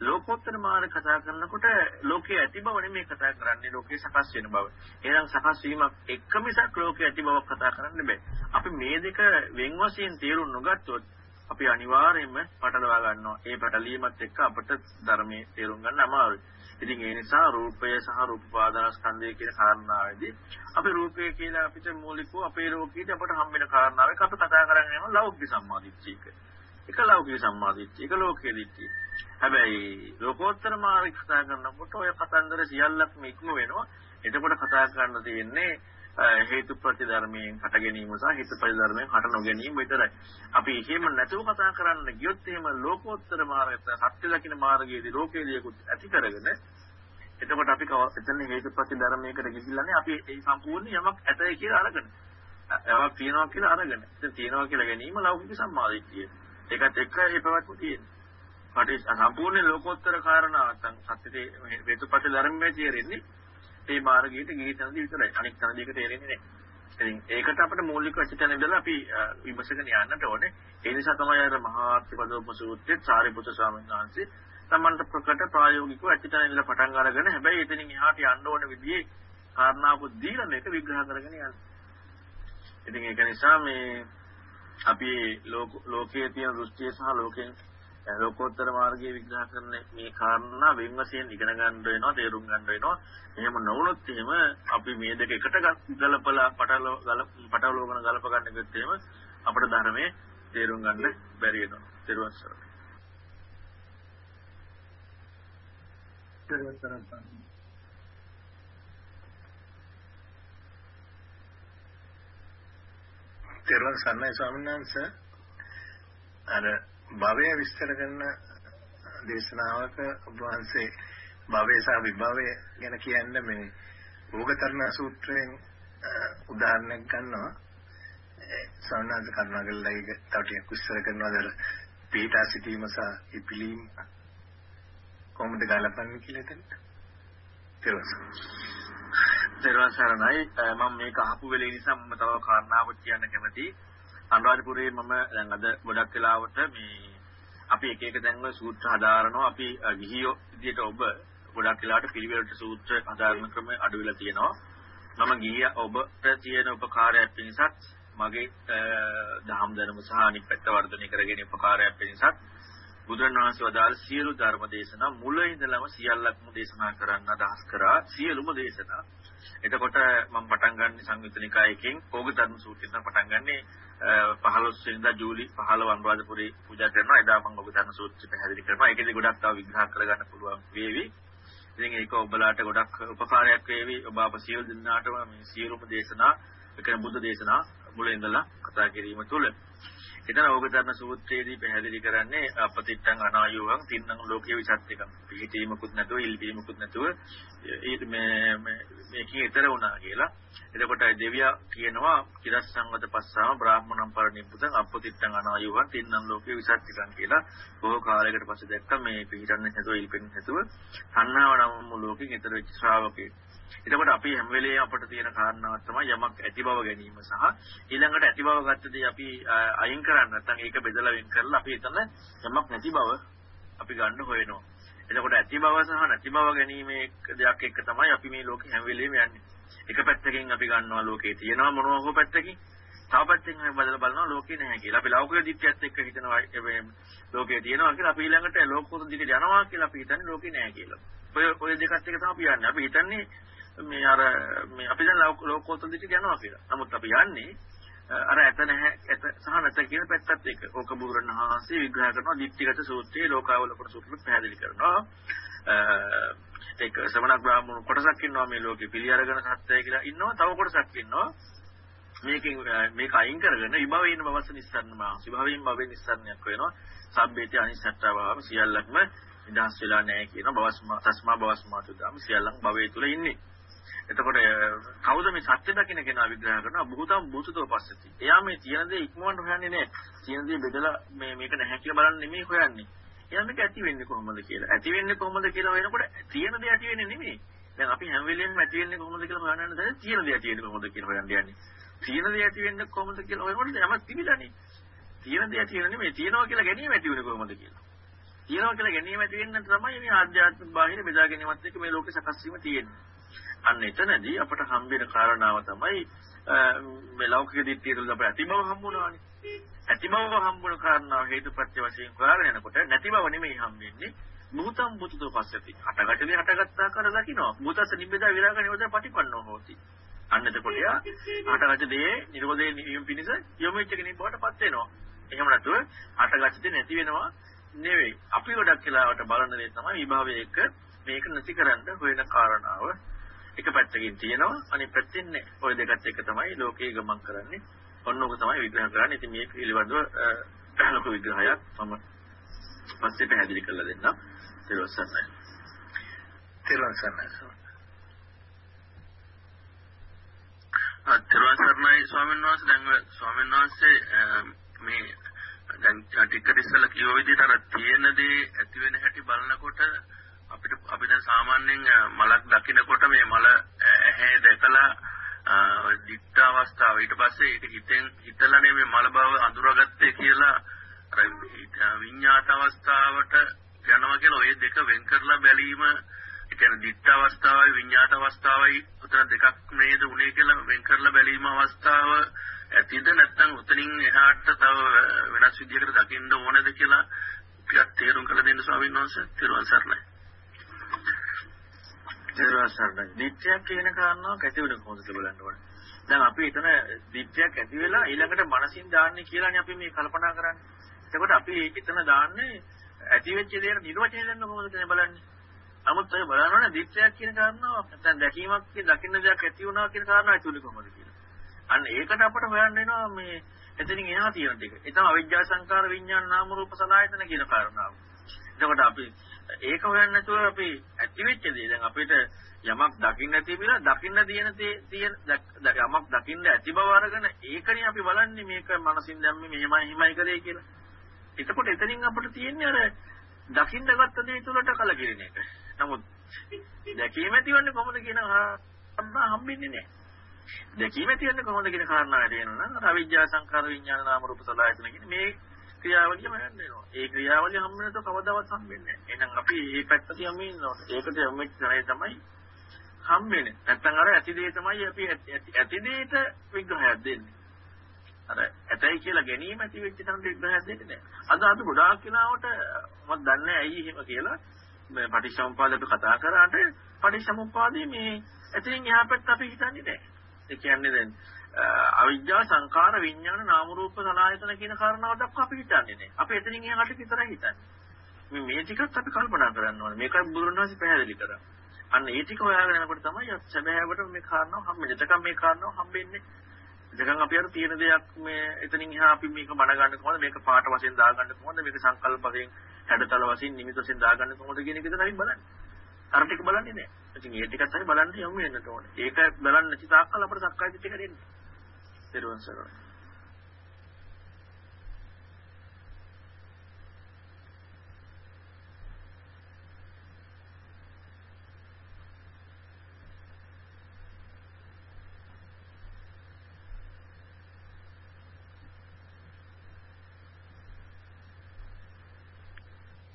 ලෝකෝත්තර මාර්ග කතා කරනකොට ලෝකයේ ඇති බව නෙමෙයි කතා කරන්නේ ලෝකේ සකස් වෙන බව. එහෙනම් සකස් වීමක් එක්ක මිසක් ලෝකයේ ඇති බවක් කතා කරන්න බෑ. අපි මේ දෙක වෙන් වශයෙන් තේරුම් නොගත්තොත් අපි අනිවාර්යයෙන්ම පටලවා ගන්නවා. ඒ පටලීමත් එක්ක අපට ධර්මයේ තේරුම් ගන්න අමාරුයි. ඉතින් ඒ නිසා රූපය සහ රූපපාදානස්කන්ධය කියන කාරණාවේදී අපි රූපය කියලා අපිට මූලිකව අපේ ලෝකීට අපට හම්බෙන කාරණාවක් අපි කතා කරන්නේ යනවා ලෞකික සම්මාදිට්ඨියක. එක ලෞකික සම්මාදිට්ඨිය, එක ලෝකීය දිට්ඨිය. හැබැයි ලෝකෝත්තර මාර්ග කතා කරනකොට ඔය කතන්දර සියල්ලක්ම ඉක්ම වෙනවා. එතකොට කතා කරන්න තියෙන්නේ හේතු ප්‍රතිධර්මයෙන් හට ගැනීම සහ හේතු ප්‍රතිධර්මයෙන් හට නොගැනීම විතරයි. අපි එහෙම නැතුව කතා කරන්න ගියොත් එහෙම ලෝකෝත්තර මාර්ගයට සත්‍ය දකින්න මාර්ගයේදී ලෝකයේදීකුත් ඇති කරගෙන එතකොට අපි එතන හේතු ප්‍රතිධර්මයකට ගිහිල්ලානේ අපි ඒ සම්පූර්ණ යමක් ඇතයි කියලා අරගෙන. යමක් තියනවා කියලා අරගෙන. ඉතින් තියනවා කියලා ගැනීම ලෞකික සම්මාදිට්ඨිය. ඒකත් එක්ක ඒ පැවැත්ම තියෙනවා. පටි සම්පූර්ණ ලෝකෝත්තර කාරණා නැත්නම් සත්‍යයේ හේතුපත ධර්මයේ තේරෙන්නේ මේ මාර්ගයට ගිහි තැනදී විතරයි. අනික් තැනදී ඒක තේරෙන්නේ නැහැ. ඉතින් ඒකට අපිට මූලික වචන ඉඳලා අපි විමසගෙන යන්නට ඕනේ. ඒ නිසා තමයි අර මහා ත්‍රිපදෝපම සූත්‍රයේ සාරිපුත්‍ර ස්වාමීන් වහන්සේ තමන්ට ප්‍රකට ප්‍රායෝගිකව ඇත්තටම ඉඳලා පටන් අරගෙන හැබැයි එතනින් එහාට යන්න ඕන විදිහේ කාරණාවක දීලා මේක විග්‍රහ කරගෙන යනවා. ඉතින් ඒක නිසා මේ අපි ලෝකයේ තියෙන දෘෂ්ටිය සහ ලෝකයෙන් ලෝකෝත්තර මාර්ගයේ විග්‍රහ කරන මේ කාරණා වෙන වශයෙන් ඉගෙන ගන්න වෙනවා තේරුම් ගන්න වෙනවා. එහෙම නොවුනොත් එහෙම අපි මේ දෙක එකට ගලපලා පටල පටලවගෙන ගලප ගන්න ගත්තේ එහෙම අපේ ධර්මයේ තේරුම් ගන්න බැරි වෙනවා. තේරුවන් සර් තේරුවන් සන්නයි ස්වාමීන් වහන්සේ. අර භවය විස්තර කරන දේශනාවක ඔබ වහන්සේ භවය සහ විභවය ගැන කියන්න මේ භෝගතරණ සූත්‍රයෙන් උදාහරණයක් ගන්නවා. සවනාද කරුණාකරලා ඒක තව ටිකක් විස්තර කරනවා. අර පීඨා සිටීම සහ ඉපිලීම කොහොමද ගලපන්නේ කියලා එතනට? තේරුවන් සරණයි. මම මේක අහපු වෙලේ නිසා මම තව කාරණාවක් කියන්න කැමතියි. අනුරාධපුරයේ මම දැන් අද ගොඩක් වෙලාවට මේ අපි එක එක තැන්වල සූත්‍ර හදාරනවා. අපි ගිහියෝ විදියට ඔබ ගොඩක් වෙලාවට පිළිවෙලට සූත්‍ර හදාරන ක්‍රම අඩු වෙලා තියෙනවා. මම ගිහිය ඔබට තියෙන උපකාරයක් පිණිසත් මගේ දහම් දැනුම සහ අනිත් පැත්ත වර්ධනය කරගෙන උපකාරයක් පිණිසත් බුදුරණවහන්සේ වදාළ සියලු ධර්ම දේශනා මුල ඉඳලම සියල්ලක්ම දේශනා කරන්න අදහස් කරා. සියලුම දේශනා එතකොට මම පටන් ගන්න සංයුත්ත නිකායකින් ඕගතරණ සූත්‍රයෙන් පටන් ගන්නේ 15 වෙනිදා ජූලි 15 අනුරාධපුරේ පූජා කරනවා. එදා මම ඕගතරණ සූත්‍රය පැහැදිලි කරනවා. ඒකෙදි ගොඩක් තව විග්‍රහ කරගන්න පුළුවන් වේවි. ඉතින් ඒක ඔබලාට ගොඩක් උපකාරයක් වේවි. ඔබ අප සියලු දෙනාටම මේ සියලුම දේශනා, ඒ කියන්නේ බුද්ධ දේශනා මුලින් ඉඳලා කතා කිරීම තුළ එතන ඕගතරණ සූත්‍රයේදී පැහැදිලි කරන්නේ අපතිත්තං අනායෝහං තින්නං ලෝකේ විසත්තිකම් පිහිටීමකුත් නැතුව ඉල්පීමකුත් නැතුව මේ මේකේ ඊතර වුණා කියලා. එතකොට දෙවියා කියනවා කිරස්සංගත පස්සාම බ්‍රාහ්මණම් පරිනිබ්බුතං අපතිත්තං අනායෝහං තින්නං ලෝකේ විසත්තිකම් කියලා බොහෝ කාලයකට පස්සේ දැක්ක මේ පිහිටන්නේ නැතුව ඉල්පෙන්නේ නැතුව තණ්හාව නම් ලෝකෙන් ඊතර වෙච්ච ශ්‍රාවකෙක්. එතකොට අපි හැම වෙලේම අපිට තියෙන කාරණාවක් තමයි යමක් ඇති බව ගැනීම සහ ඊළඟට ඇති බව ගත්තදී අපි අයින් කරන්න නැත්නම් ඒක බෙදලා වෙන් කරලා අපි එතන යමක් නැති බව අපි ගන්න හොයනවා. එතකොට ඇති බව සහ නැති බව ගැනීමේ දෙයක් එක්ක තමයි අපි මේ ලෝකේ හැම වෙලේම යන්නේ. එක පැත්තකින් අපි ගන්නවා ලෝකේ තියෙනවා මොනවා හෝ පැත්තකින් තව පැත්තකින් අපි බදලා බලනවා ලෝකේ නැහැ කියලා. අපි ලෞකික දිට්ඨියත් එක්ක හිතනවා ලෝකේ තියෙනවා කියලා අපි ඊළඟට ලෝකෝත්තර දිට්ඨියට යනවා කියලා අපි හිතන්නේ ලෝකේ නැහැ කියලා. ඔය ඔය දෙකත් එක තමයි අපි යන්නේ. අපි හිතන්නේ මේ අර මේ අපි දැන් ලෝකෝත්තර දිටි යනවා කියලා. නමුත් අපි යන්නේ අර ඇත නැහැ ඇත සහ නැත කියන පැත්තත් එක්ක. ඕක බුදුරණවහන්සේ විග්‍රහ කරනවා දිට්ඨිගත සූත්‍රයේ ලෝකාවලපන සූත්‍රෙත් පැහැදිලි කරනවා. ඒක ශ්‍රමණ බ්‍රාහ්මණ කොටසක් ඉන්නවා මේ ලෝකේ පිළි අරගෙන සත්‍යය කියලා ඉන්නවා. තව කොටසක් ඉන්නවා මේකෙන් මේක අයින් කරගෙන විභවයේ ඉන්න බවස නිස්සරණ මා විභවයෙන් භවෙන් නිස්සරණයක් වෙනවා සබ්බේති අනිසත්තා භවම සියල්ලක්ම නිදහස් වෙලා නැහැ කියන බවස්මා තස්මා බවස්මා තුදාම සියල්ලන් භවයේ තුල ඉන්නේ එතකොට කවුද මේ සත්‍ය දකින්න කෙනා විග්‍රහ කරනවා බුතම් බුතතෝ පස්සති. එයා මේ තියෙන දේ ඉක්මවන්න හොයන්නේ නැහැ. තියෙන දේ බෙදලා මේ මේක නැහැ කියලා බලන්න නෙමෙයි හොයන්නේ. එයා මේක ඇති වෙන්නේ කොහොමද කියලා. ඇති වෙන්නේ කොහොමද කියලා හොයනකොට තියෙන දේ ඇති වෙන්නේ නෙමෙයි. දැන් අපි හැම වෙලෙම ඇති වෙන්නේ කොහොමද කියලා හොයන්න දැන් තියෙන දේ ඇති වෙන්නේ කොහොමද කියලා හොයන්න යන්නේ. තියෙන දේ ඇති වෙන්නේ කොහොමද කියලා හොයනකොට යමක් තිබිලානේ. තියෙන දේ ඇති වෙන්නේ නෙමෙයි. තියෙනවා කියලා ගැනීම ඇති වෙන්නේ කොහොමද කියලා. තියෙනවා කියලා ගැනීම ඇති වෙන්න තමයි මේ ආධ්‍යාත්මික බාහිර බෙදා ගැනීමත් එක්ක මේ ලෝකේ සකස් වීම තියෙන්නේ. අන්න එතනදී අපට හම්බෙන කාරණාව තමයි මේ ලෞකික දිට්ඨිය තුළ අපට ඇති බව හම්බුණානේ. ඇති බව හම්බුණ කාරණාව හේතුපත්‍ය වශයෙන් හොයාගෙන යනකොට නැති බව නෙමෙයි හම්බෙන්නේ. මුහතම් බුතුතෝ පස්සති. හටගටදී හටගත් ආකාර දකින්නවා. මුහතස නිබ්බේද විරාග නිරෝධ පටිපන්නෝ හෝති. අන්න එතකොට යා හටගත දේ නිරෝධේ නියම පිණිස යොමු වෙච්ච කෙනෙක් බවට පත් වෙනවා. එහෙම නැතුව හටගත දේ නැති වෙනවා නෙවෙයි. අපි ගොඩක් වෙලාවට බලන දේ තමයි විභවයේ එක මේක නැති කරන්න හොයන කාරණාව. එක පැත්තකින් තියෙනවා අනිත් පැත්තෙන් නෑ. ওই දෙකත් එක තමයි ලෝකේ ගමන් කරන්නේ. ඔන්න ඔක තමයි විග්‍රහ කරන්නේ. ඉතින් මේක පිළිබඳව ලොකු විග්‍රහයක් මම පස්සේ පැහැදිලි කරලා දෙන්නම්. පස්සේ තෙරුවන් සරණයි ස්වාමීන් වහන්සේ දැන් ස්වාමීන් වහන්සේ මේ දැන් ටිකට් ඉස්සලා කියව විදිහට අර තියෙන දේ ඇති වෙන හැටි බලනකොට අපිට අපි දැන් සාමාන්‍යයෙන් මලක් දකිනකොට මේ මල ඇහැ දැකලා දික්ත අවස්ථාව. ඊට පස්සේ ඒක හිතෙන් හිතලානේ මේ මල බව අඳුරගත්තේ කියලා අර විඤ්ඤාත අවස්ථාවට යනවා කියලා ওই දෙක වෙන් කරලා බැලීම ඒ කියන්නේ දික්ත අවස්ථාවයි විඤ්ඤාත අවස්ථාවයි උතන දෙකක් නේද උනේ කියලා වෙන් කරලා බැලීම අවස්ථාව ඇතිද? නැත්නම් උතනින් එහාට තව වෙනස් විදිහකට දකින්න ඕනද කියලා ටිකක් තේරුම් කරලා දෙන්න ස්වාමීන් වහන්සේ. තිරුවන් සරණයි. නිර්වාසරණ දිට්ඨියක් කියන කාරණාවක් ඇති වෙන කොහොමද කියලා බලන්න ඕනේ. දැන් අපි එතන දිට්ඨියක් ඇති වෙලා ඊළඟට මනසින් දාන්නේ කියලානේ අපි මේ කල්පනා කරන්නේ. එතකොට අපි එතන දාන්නේ ඇති වෙච්ච දේ නිර්වචනය දෙන්න කොහොමද කියලා බලන්නේ. නමුත් ඔය බලනවනේ දිට්ඨියක් කියන කාරණාව නැත්නම් දැකීමක් කියන දකින්න දෙයක් ඇති වුණා කියන කාරණාව ඇතුළේ කොහොමද කියලා. අන්න ඒකට අපට හොයන්න වෙනවා මේ එතනින් එහා තියෙන ටික. ඒ තමයි අවිජ්ජා සංකාර විඥාන නාම රූප සලආයතන කියන කාරණාව. එතකොට අපි ඒක හොයන්න නැතුව අපි ඇති වෙච්ච දේ දැන් අපිට යමක් දකින්න තිබිලා දකින්න තියෙන තියෙන යමක් දකින්න ඇති බව අරගෙන ඒකනේ අපි බලන්නේ මේක මනසින් දැම්මේ මෙහෙමයි හිමයි කරේ කියලා. එතකොට එතනින් අපිට තියෙන්නේ අර දකින්න ගත්ත දේ තුලට කලකිරීම එක. නමුත් දැකීම ඇතිවන්නේ කොහොමද කියන කාරණා හම්බෙන්නේ නැහැ. දැකීම ඇතිවන්නේ කොහොමද කියන කාරණාව තේරෙනවා නම් අවිජ්ජා සංකාර විඥාන නාම රූප සලආයතන කියන මේ ක්‍රියාවලියම හොයන්න වෙනවා. ඒ ක්‍රියාවලිය හම්බ වෙනකොට කවදාවත් හම්බෙන්නේ නැහැ. එහෙනම් අපි මේ පැත්තට යමු ඉන්නකොට. ඒකට යමු තමයි තමයි හම්බෙන්නේ. නැත්තම් අර ඇති දේ තමයි අපි ඇති දේට විග්‍රහයක් දෙන්නේ. අර ඇතයි කියලා ගැනීම ඇති වෙච්ච තැනට විග්‍රහයක් දෙන්නේ නැහැ. අද අපි ගොඩාක් කෙනාවට මම දන්නේ ඇයි එහෙම කියලා මේ පටිච්චසමුප්පාද අපි කතා කරාට පටිච්චසමුප්පාදේ මේ එතනින් එහා පැත්ත අපි හිතන්නේ නැහැ. ඒ කියන්නේ දැන් අවිජ්ජා සංකාර විඥාන නාම රූප සලආයතන කියන කාරණාව දක්වා අපි හිතන්නේ නැහැ. අපි එතනින් එහාට විතරයි හිතන්නේ. මේ මේ ටිකත් අපි කල්පනා කරන්න ඕනේ. මේකයි බුදුරණවහන්සේ පැහැදිලි කරා. අන්න ඒ ටික හොයාගෙන යනකොට තමයි සැබෑවට මේ කාරණාව හම්බෙන්නේ. එතකම් මේ කාරණාව හම්බෙන්නේ. එතකම් අපි අර තියෙන දෙයක් මේ එතනින් එහා අපි මේක බණ ගන්න කොහොමද? මේක පාට වශයෙන් දාගන්න කොහොමද? මේක සංකල්ප වශයෙන් හැඩතල වශයෙන් නිමිත වශයෙන් දාගන්න කොහොමද කියන එක විතරයි බලන්නේ. අර ටික බලන්නේ නැහැ. ඉතින් ඒ ටිකත් තමයි බලන්න යමු වෙන්නට ඕනේ. ඒක බලන්න නැති තාක්කල් අපිට සක්කාය දිට්ඨිය දෙන්නේ. තෙරුවන් සරණයි.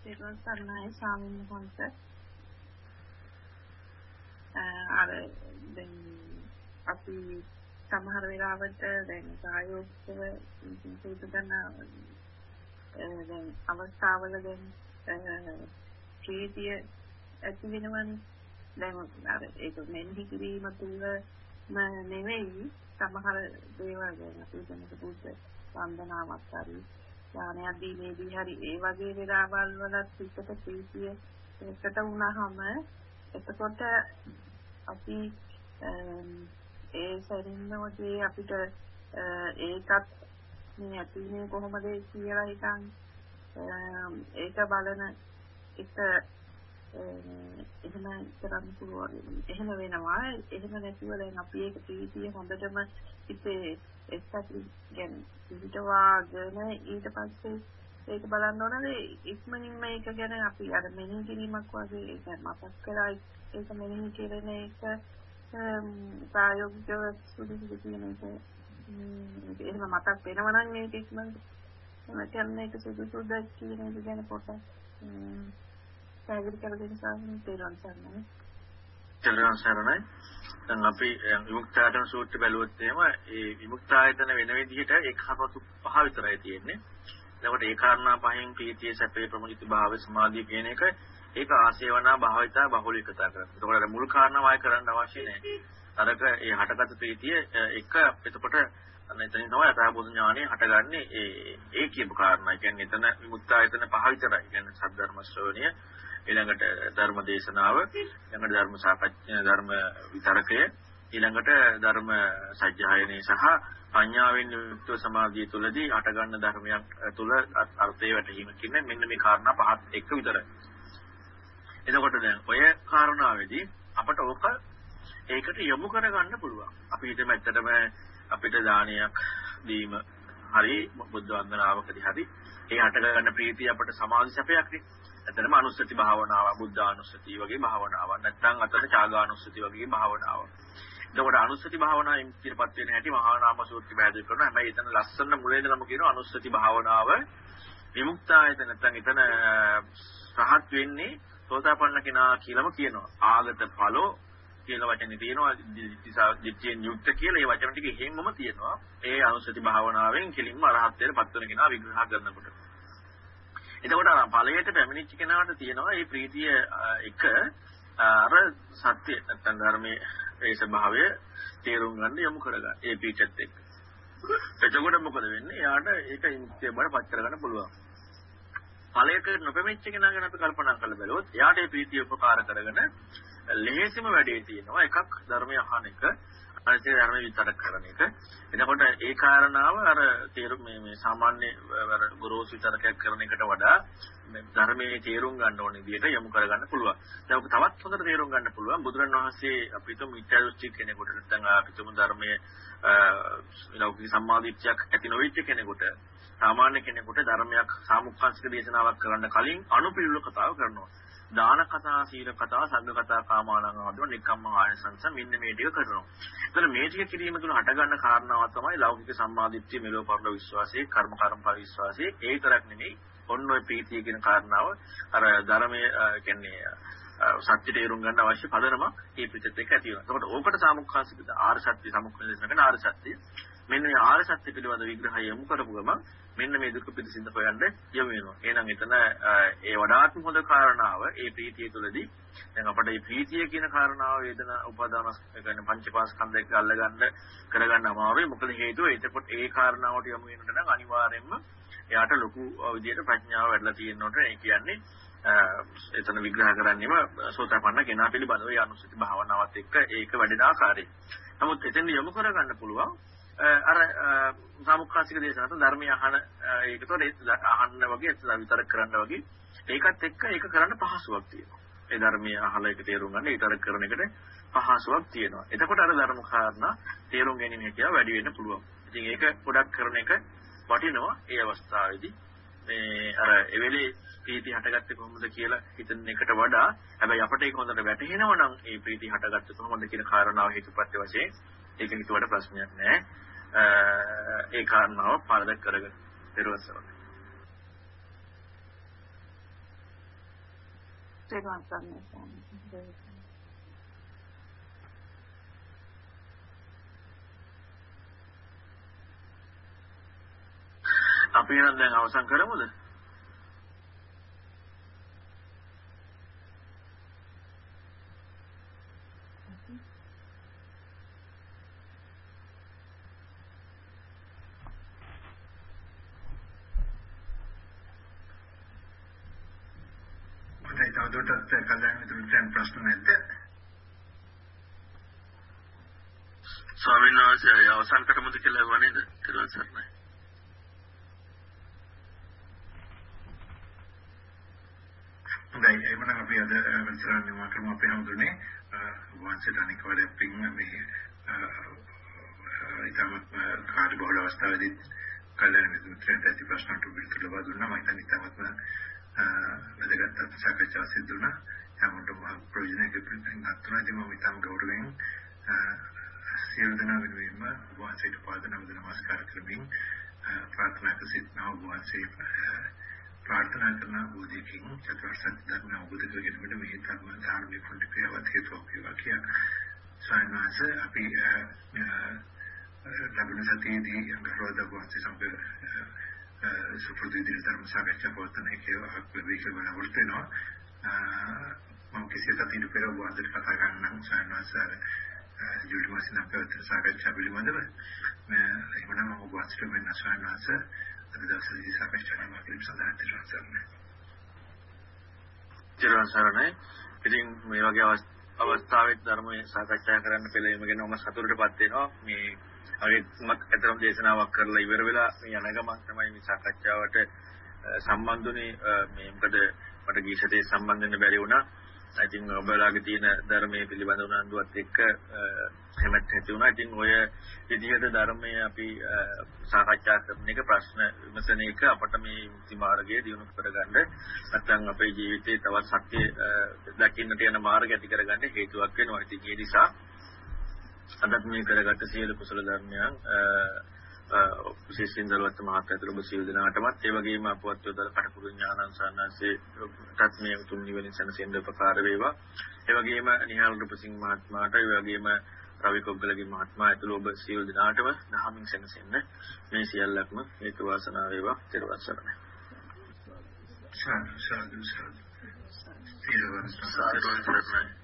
තෙරුවන් සරණයි ස්වාමීන් වහන්සේ. අර දැන් අපි සමහර වෙලාවට දැන් සායෝගිකව සූත ගන්න දැන් අවස්ථාවල දැන් ප්‍රීතිය ඇති වෙනවනේ දැන් අර ඒක මෙන්දි කිරීම තුළ නෙවෙයි සමහර දේවල් දැන් අපි දැනට බුද්ධ වන්දනාවක් හරි ඥානයක් දීමේදී හරි ඒ වගේ වෙලාවල් වලත් පිටට ප්‍රීතිය එකට වුණාම එතකොට අපි ඒ සරින්නෝදී අපිට ඒකත් මේ ඇතිනේ කොහොමද කියලා හිතන් ඒක බලන එක එහෙම කරන්න පුළුවන්. එහෙම වෙනවා. එහෙම නැතිව දැන් අපි ඒක ප්‍රීතිය හොඳටම ඉතේ එක්සත් ගැන පිටවාගෙන ඊට පස්සේ ඒක බලන්න ඕනද ඉක්මනින් මේක ගැන අපි අර මෙනෙහි කිරීමක් වගේ ඒක මතක් කරලා ඒක මෙනෙහි කරන එක ප්‍රායෝගිකව සුදුසුද කියන එක එහෙම මතක් වෙනවා නම් මේක ඉක්මනට මම කියන්නේ ඒක සුදුසුද කියන එක ගැන පොඩ්ඩක් පැහැදිලි කර දෙන්න සාකච්ඡා තේරුම් ගන්න. තේරුම් සරණයි. දැන් අපි විමුක්තායතන සූත්‍රය බැලුවොත් එහෙම ඒ විමුක්තායතන වෙන විදිහට ඒකහපතු පහ විතරයි තියෙන්නේ. එතකොට ඒ කාරණා පහෙන් ප්‍රීතිය සැපේ ප්‍රමුදිත භාව සමාධිය කියන එක ඒක ආසේවනා භාවිතා බහුලීකතා කරනවා. එතකොට මුල් කාරණා වාය කරන්න අවශ්‍ය නැහැ. අරක ඒ හටගත් ප්‍රීතිය එක එතකොට එතනින් තමයි අතහබෝධ ඥානෙ හටගන්නේ ඒ ඒ කියපු කාරණා. කියන්නේ එතන විමුක්තායතන පහ විතරයි. කියන්නේ සද්ධර්ම ශ්‍රවණය ඊළඟට ධර්ම දේශනාව ඊළඟට ධර්ම සාකච්ඡා ධර්ම විතරකය ඊළඟට ධර්ම සජ්ජායනයේ සහ පඤ්ඤාවෙන් යුක්ත සමාධිය තුළදී අටගන්න ධර්මයක් තුළ අර්ථය වැටහීම කියන්නේ මෙන්න මේ කාරණා පහත් එක්ක විතරයි. එතකොට දැන් ඔය කාරණාවේදී අපට ඕක ඒකට යොමු කරගන්න පුළුවන්. අපි හිතමු ඇත්තටම අපිට දානයක් දීම හරි බුද්ධ වන්දනාවකදී හරි ඒ හටගන්න ප්‍රීතිය අපට සමාධි සැපයක් නේ. ඇත්තටම අනුස්සති භාවනාව, බුද්ධානුස්සති වගේ භාවනාවක්. නැත්නම් අතන චාගානුස්සති වගේ භාවනාවක්. එතකොට අනුස්සති භාවනාවෙන් ඉදිරිපත් වෙන හැටි මහා නාම සූත්‍රය පැහැදිලි කරනවා. හැබැයි එතන ලස්සන මුලින්දම කියනවා අනුස්සති භාවනාව විමුක්තායත නැත්නම් එතන රහත් වෙන්නේ සෝතාපන්න කෙනා කියලාම කියනවා. ආගත ඵලෝ කියලා වචනේ තියෙනවා දිට්ඨියෙන් යුක්ත කියලා ඒ වචන ටික එහෙමම තියෙනවා. ඒ අනුස්සති භාවනාවෙන් කෙලින්ම අරහත්ත්වයට පත් වෙන කෙනා විග්‍රහ කරනකොට. එතකොට අර ඵලයට පැමිණිච්ච කෙනාට තියෙනවා මේ ප්‍රීතිය එක අර සත්‍ය නැත්නම් ධර්මයේ ඒ ස්වභාවය තේරුම් ගන්න යොමු කරගන්න. ඒ පීඨත් එක්ක. එතකොට මොකද වෙන්නේ? එයාට ඒක ඉන්ද්‍රිය බඩ පත් කරගන්න පුළුවන්. ඵලයක නොපෙමිච්ච කෙනා ගැන අපි කල්පනා කරලා බැලුවොත් එයාට මේ ප්‍රීතිය උපකාර කරගෙන ලෙහෙසිම වැඩේ තියෙනවා. එකක් ධර්මය අහන එක අනිත් ධර්ම විතර කරන එක. එතකොට ඒ කාරණාව අර තේරුම් මේ මේ සාමාන්‍ය අර ගොරෝසු විතරකයක් කරන එකට වඩා ධර්මයේ තේරුම් ගන්න ඕන විදිහට යොමු කරගන්න පුළුවන්. දැන් ඔක තවත් හොඳට තේරුම් ගන්න පුළුවන් බුදුරණවහන්සේ අපිටම මිත්‍යා දෘෂ්ටි කෙනෙකුට නැත්නම් අපිටම ධර්මයේ ලෞකික සම්මාදිට්ඨියක් ඇති නොවෙච්ච කෙනෙකුට සාමාන්‍ය කෙනෙකුට ධර්මයක් සාමුක්ඛංශික දේශනාවක් කරන්න කලින් අනුපිළිවෙල කතාව කරනවා. දාන කතා, සීල කතා, සංඝ කතා, කාමානං ආදී නිකම්ම ආයසංස මෙන්න මේ ටික කරනවා. එතන මේ ටික කිරීම තුළ හටගන්න කාරණාව තමයි ලෞකික සම්මාදිට්ඨිය, මෙලොව පරලොව විශ්වාසයේ, කර්ම කර්මඵල විශ්වාසයේ. ඒ තරක් නෙමෙයි ඔන්න ඔය ප්‍රීතිය කියන කාරණාව අර ධර්මයේ කියන්නේ සත්‍ය තේරුම් ගන්න අවශ්‍ය පදනම මේ පිටත් එක්ක ඇති වෙනවා. එතකොට ඕකට සාමුක්ඛාසික ආර්ය සත්‍ය සමුක්ඛලේශන කරන ආර්ය සත්‍ය මෙන්න මේ ආර්ය සත්‍ය පිළිබඳ විග්‍රහය යොමු කරපු ගමන් මෙන්න මේ දුක පිළිසිඳ හොයන්න යොමු වෙනවා. එහෙනම් එතන ඒ වඩාත්ම හොඳ කාරණාව ඒ ප්‍රීතිය තුළදී දැන් අපිට මේ ප්‍රීතිය කියන කාරණාව වේදනා උපාදාන කියන්නේ පංචපාස්කන්ධයක අල්ලගන්න කරගන්න අමාරුයි. මොකද හේතුව එතකොට ඒ කාරණාවට යොමු වෙනකොට නම් අනිවාර්යයෙන්ම එයාට ලොකු විදියට ප්‍රඥාව වැඩිලා තියෙනකොට ඒ කියන්නේ එතන විග්‍රහ කරන්නේම සෝතාපන්න කෙනා පිළිබඳව ඒ අනුසති භාවනාවත් එක්ක ඒක වැඩෙන ආකාරය. නමුත් එතෙන් යොමු කරගන්න පුළුවන් අර සාමුක්ඛාසික දේශනාවට ධර්මය අහන ඒකතොර අහන්න වගේ විතර කරන්න වගේ ඒකත් එක්ක ඒක කරන්න පහසුවක් තියෙනවා. ඒ ධර්මය අහලා ඒක තේරුම් ගන්න විතර කරන එකට පහසුවක් තියෙනවා. එතකොට අර ධර්ම කාරණා තේරුම් ගැනීම හැකියාව වැඩි වෙන්න පුළුවන්. ඉතින් ඒක ගොඩක් කරන එක වටිනවා ඒ අවස්ථාවේදී. මේ අර එවෙලේ ප්‍රීති හටගත්තේ කොහොමද කියලා හිතන එකට වඩා හැබැයි අපිට ඒක හොඳට වැටහෙනවා නම් ඒ ප්‍රීති හටගත්තේ කොහොමද කියන කාරණාව හේතුපත්‍ය වශයෙන් ඒක හිතුවට ප්‍රශ්නයක් නෑ. ඒ කාරණාව පාදක කරගෙන පෙරවසන. තේරුම් ගන්න. අපි එහෙනම් දැන් අවසන් කරමුද? හොඳයි තවදුරටත් කල්‍යාණ මිත්‍රයන් ප්‍රශ්න නැද්ද? ස්වාමීන් වහන්සේ අවසන් කරමුද කියලා වනේද? තිරුවන් සරණයි. හොඳයි එහෙනම් අපි අද වැඩසටහන නිමා කරමු අපේ හැමෝටනේ වහන්සේට අනික වරක් පින් මේ ඉතාමත් කාර්ය බහුල අවස්ථාවේදී කල්‍යාණ මිත්‍රයන්ට ඇති ප්‍රශ්නට පිළිතුරු ලබා දුන්නා. මම හිතන්නේ ඉතාමත්ම වැදගත් සාකච්ඡාවක් සිදු වුණා. හැමෝටම ප්‍රයෝජනක පිටින් ගන්නවා ඉතින් මම ඉතාම ගෞරවයෙන් සියලු දෙනා වෙනුවෙන්ම වහන්සේට පාද නමද නමස්කාර කරමින් ප්‍රාර්ථනා කර සිටිනවා වහන්සේ ප්‍රාර්ථනා කරන බෝධිකින් චතුරාර්ය සත්‍ය ධර්ම අවබෝධ කරගන්නට මේ ධර්ම ධර්මයේ කොට ක්‍රියාවත් හේතුවක් වේවා කිය. සයන්වාස අපි ලැබෙන සතියේදී අංගරෝධ වහන්සේ සමග සුපුරුදු ධර්ම සාකච්ඡා පවත්වන එක අපේක්ෂ බලාපොරොත්තු වෙනවා. මම කිසිය සතියක පෙර වහන්සේට කතා කරන්නම් සයන්වාස ජූලි මාසේ නම් පැවැත්වෙන සාකච්ඡා පිළිබඳව. එහෙමනම් ඔබ වහන්සේට වෙන සයන්වාස අද දවසේදී සාකච්ඡා කරනවා කියලා සඳහන් කරනවා සරණයි. ජීවන් සරණයි. ඉතින් මේ වගේ අවස්ථාවෙත් ධර්මයේ සාකච්ඡා කරන්න පෙළීම ගැන මම සතුටටපත් වෙනවා. මේ අගේමත් අතරම දේශනාවක් කරලා ඉවර වෙලා මේ යන ගමන් තමයි මේ සාකච්ඡාවට සම්බන්ධුනේ මේ මොකද මට ගීසතේ සම්බන්ධ වෙන්න බැරි වුණා. ඉතින් ඔබලාගේ තියෙන ධර්මයේ පිළිබඳ උනන්දුවත් එක්ක හැමත් ඇති වුණා. ඉතින් ඔය විදිහට ධර්මයේ අපි සාකච්ඡා කරන එක ප්‍රශ්න විමසන එක අපට මේ මුක්ති මාර්ගය දියුණු කරගන්න නැත්නම් අපේ ජීවිතේ තවත් සත්‍ය දකින්නට යන මාර්ගය ඇති කරගන්න හේතුවක් වෙනවා. ඉතින් ඒ නිසා අදත් මේ කරගත්ත සියලු කුසල ධර්මයන් විශේෂයෙන් දලවත් මහත්ය ඇතුළු ඔබ සියලු දෙනාටමත් ඒ වගේම අපවත් යොදලා කටපුරු ඥානං සන්නාසේ තත් මේ උතුම් නිවනින් සැනසෙන්න උපකාර වේවා. ඒ වගේම නිහාල් රුපසිංහ මහත්මයාට ඒ වගේම රවි කොග්ගලගේ මහත්මයා ඇතුළු ඔබ සියලු දෙනාටම දහමින් සැනසෙන්න මේ සියල්ලක්ම හේතු වාසනා වේවා. ත්වන් සරණයි. සාදු සාදු සාදු. සාදු සරණයි.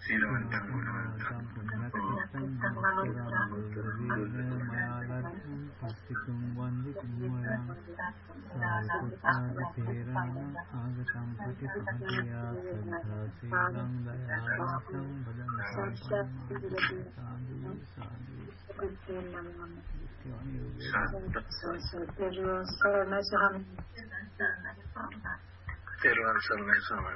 සීලවන්තං ගුණවන්තං පස්තිකුම් වන්දි කුමරං සාරිපුත්තාද තේරණ ආගතම් ප්‍රතිපදියා සද්ධා සීලං දයාලසං බදං සාදු සාදු තෙරුවන් සරණයි ස්වාමීනි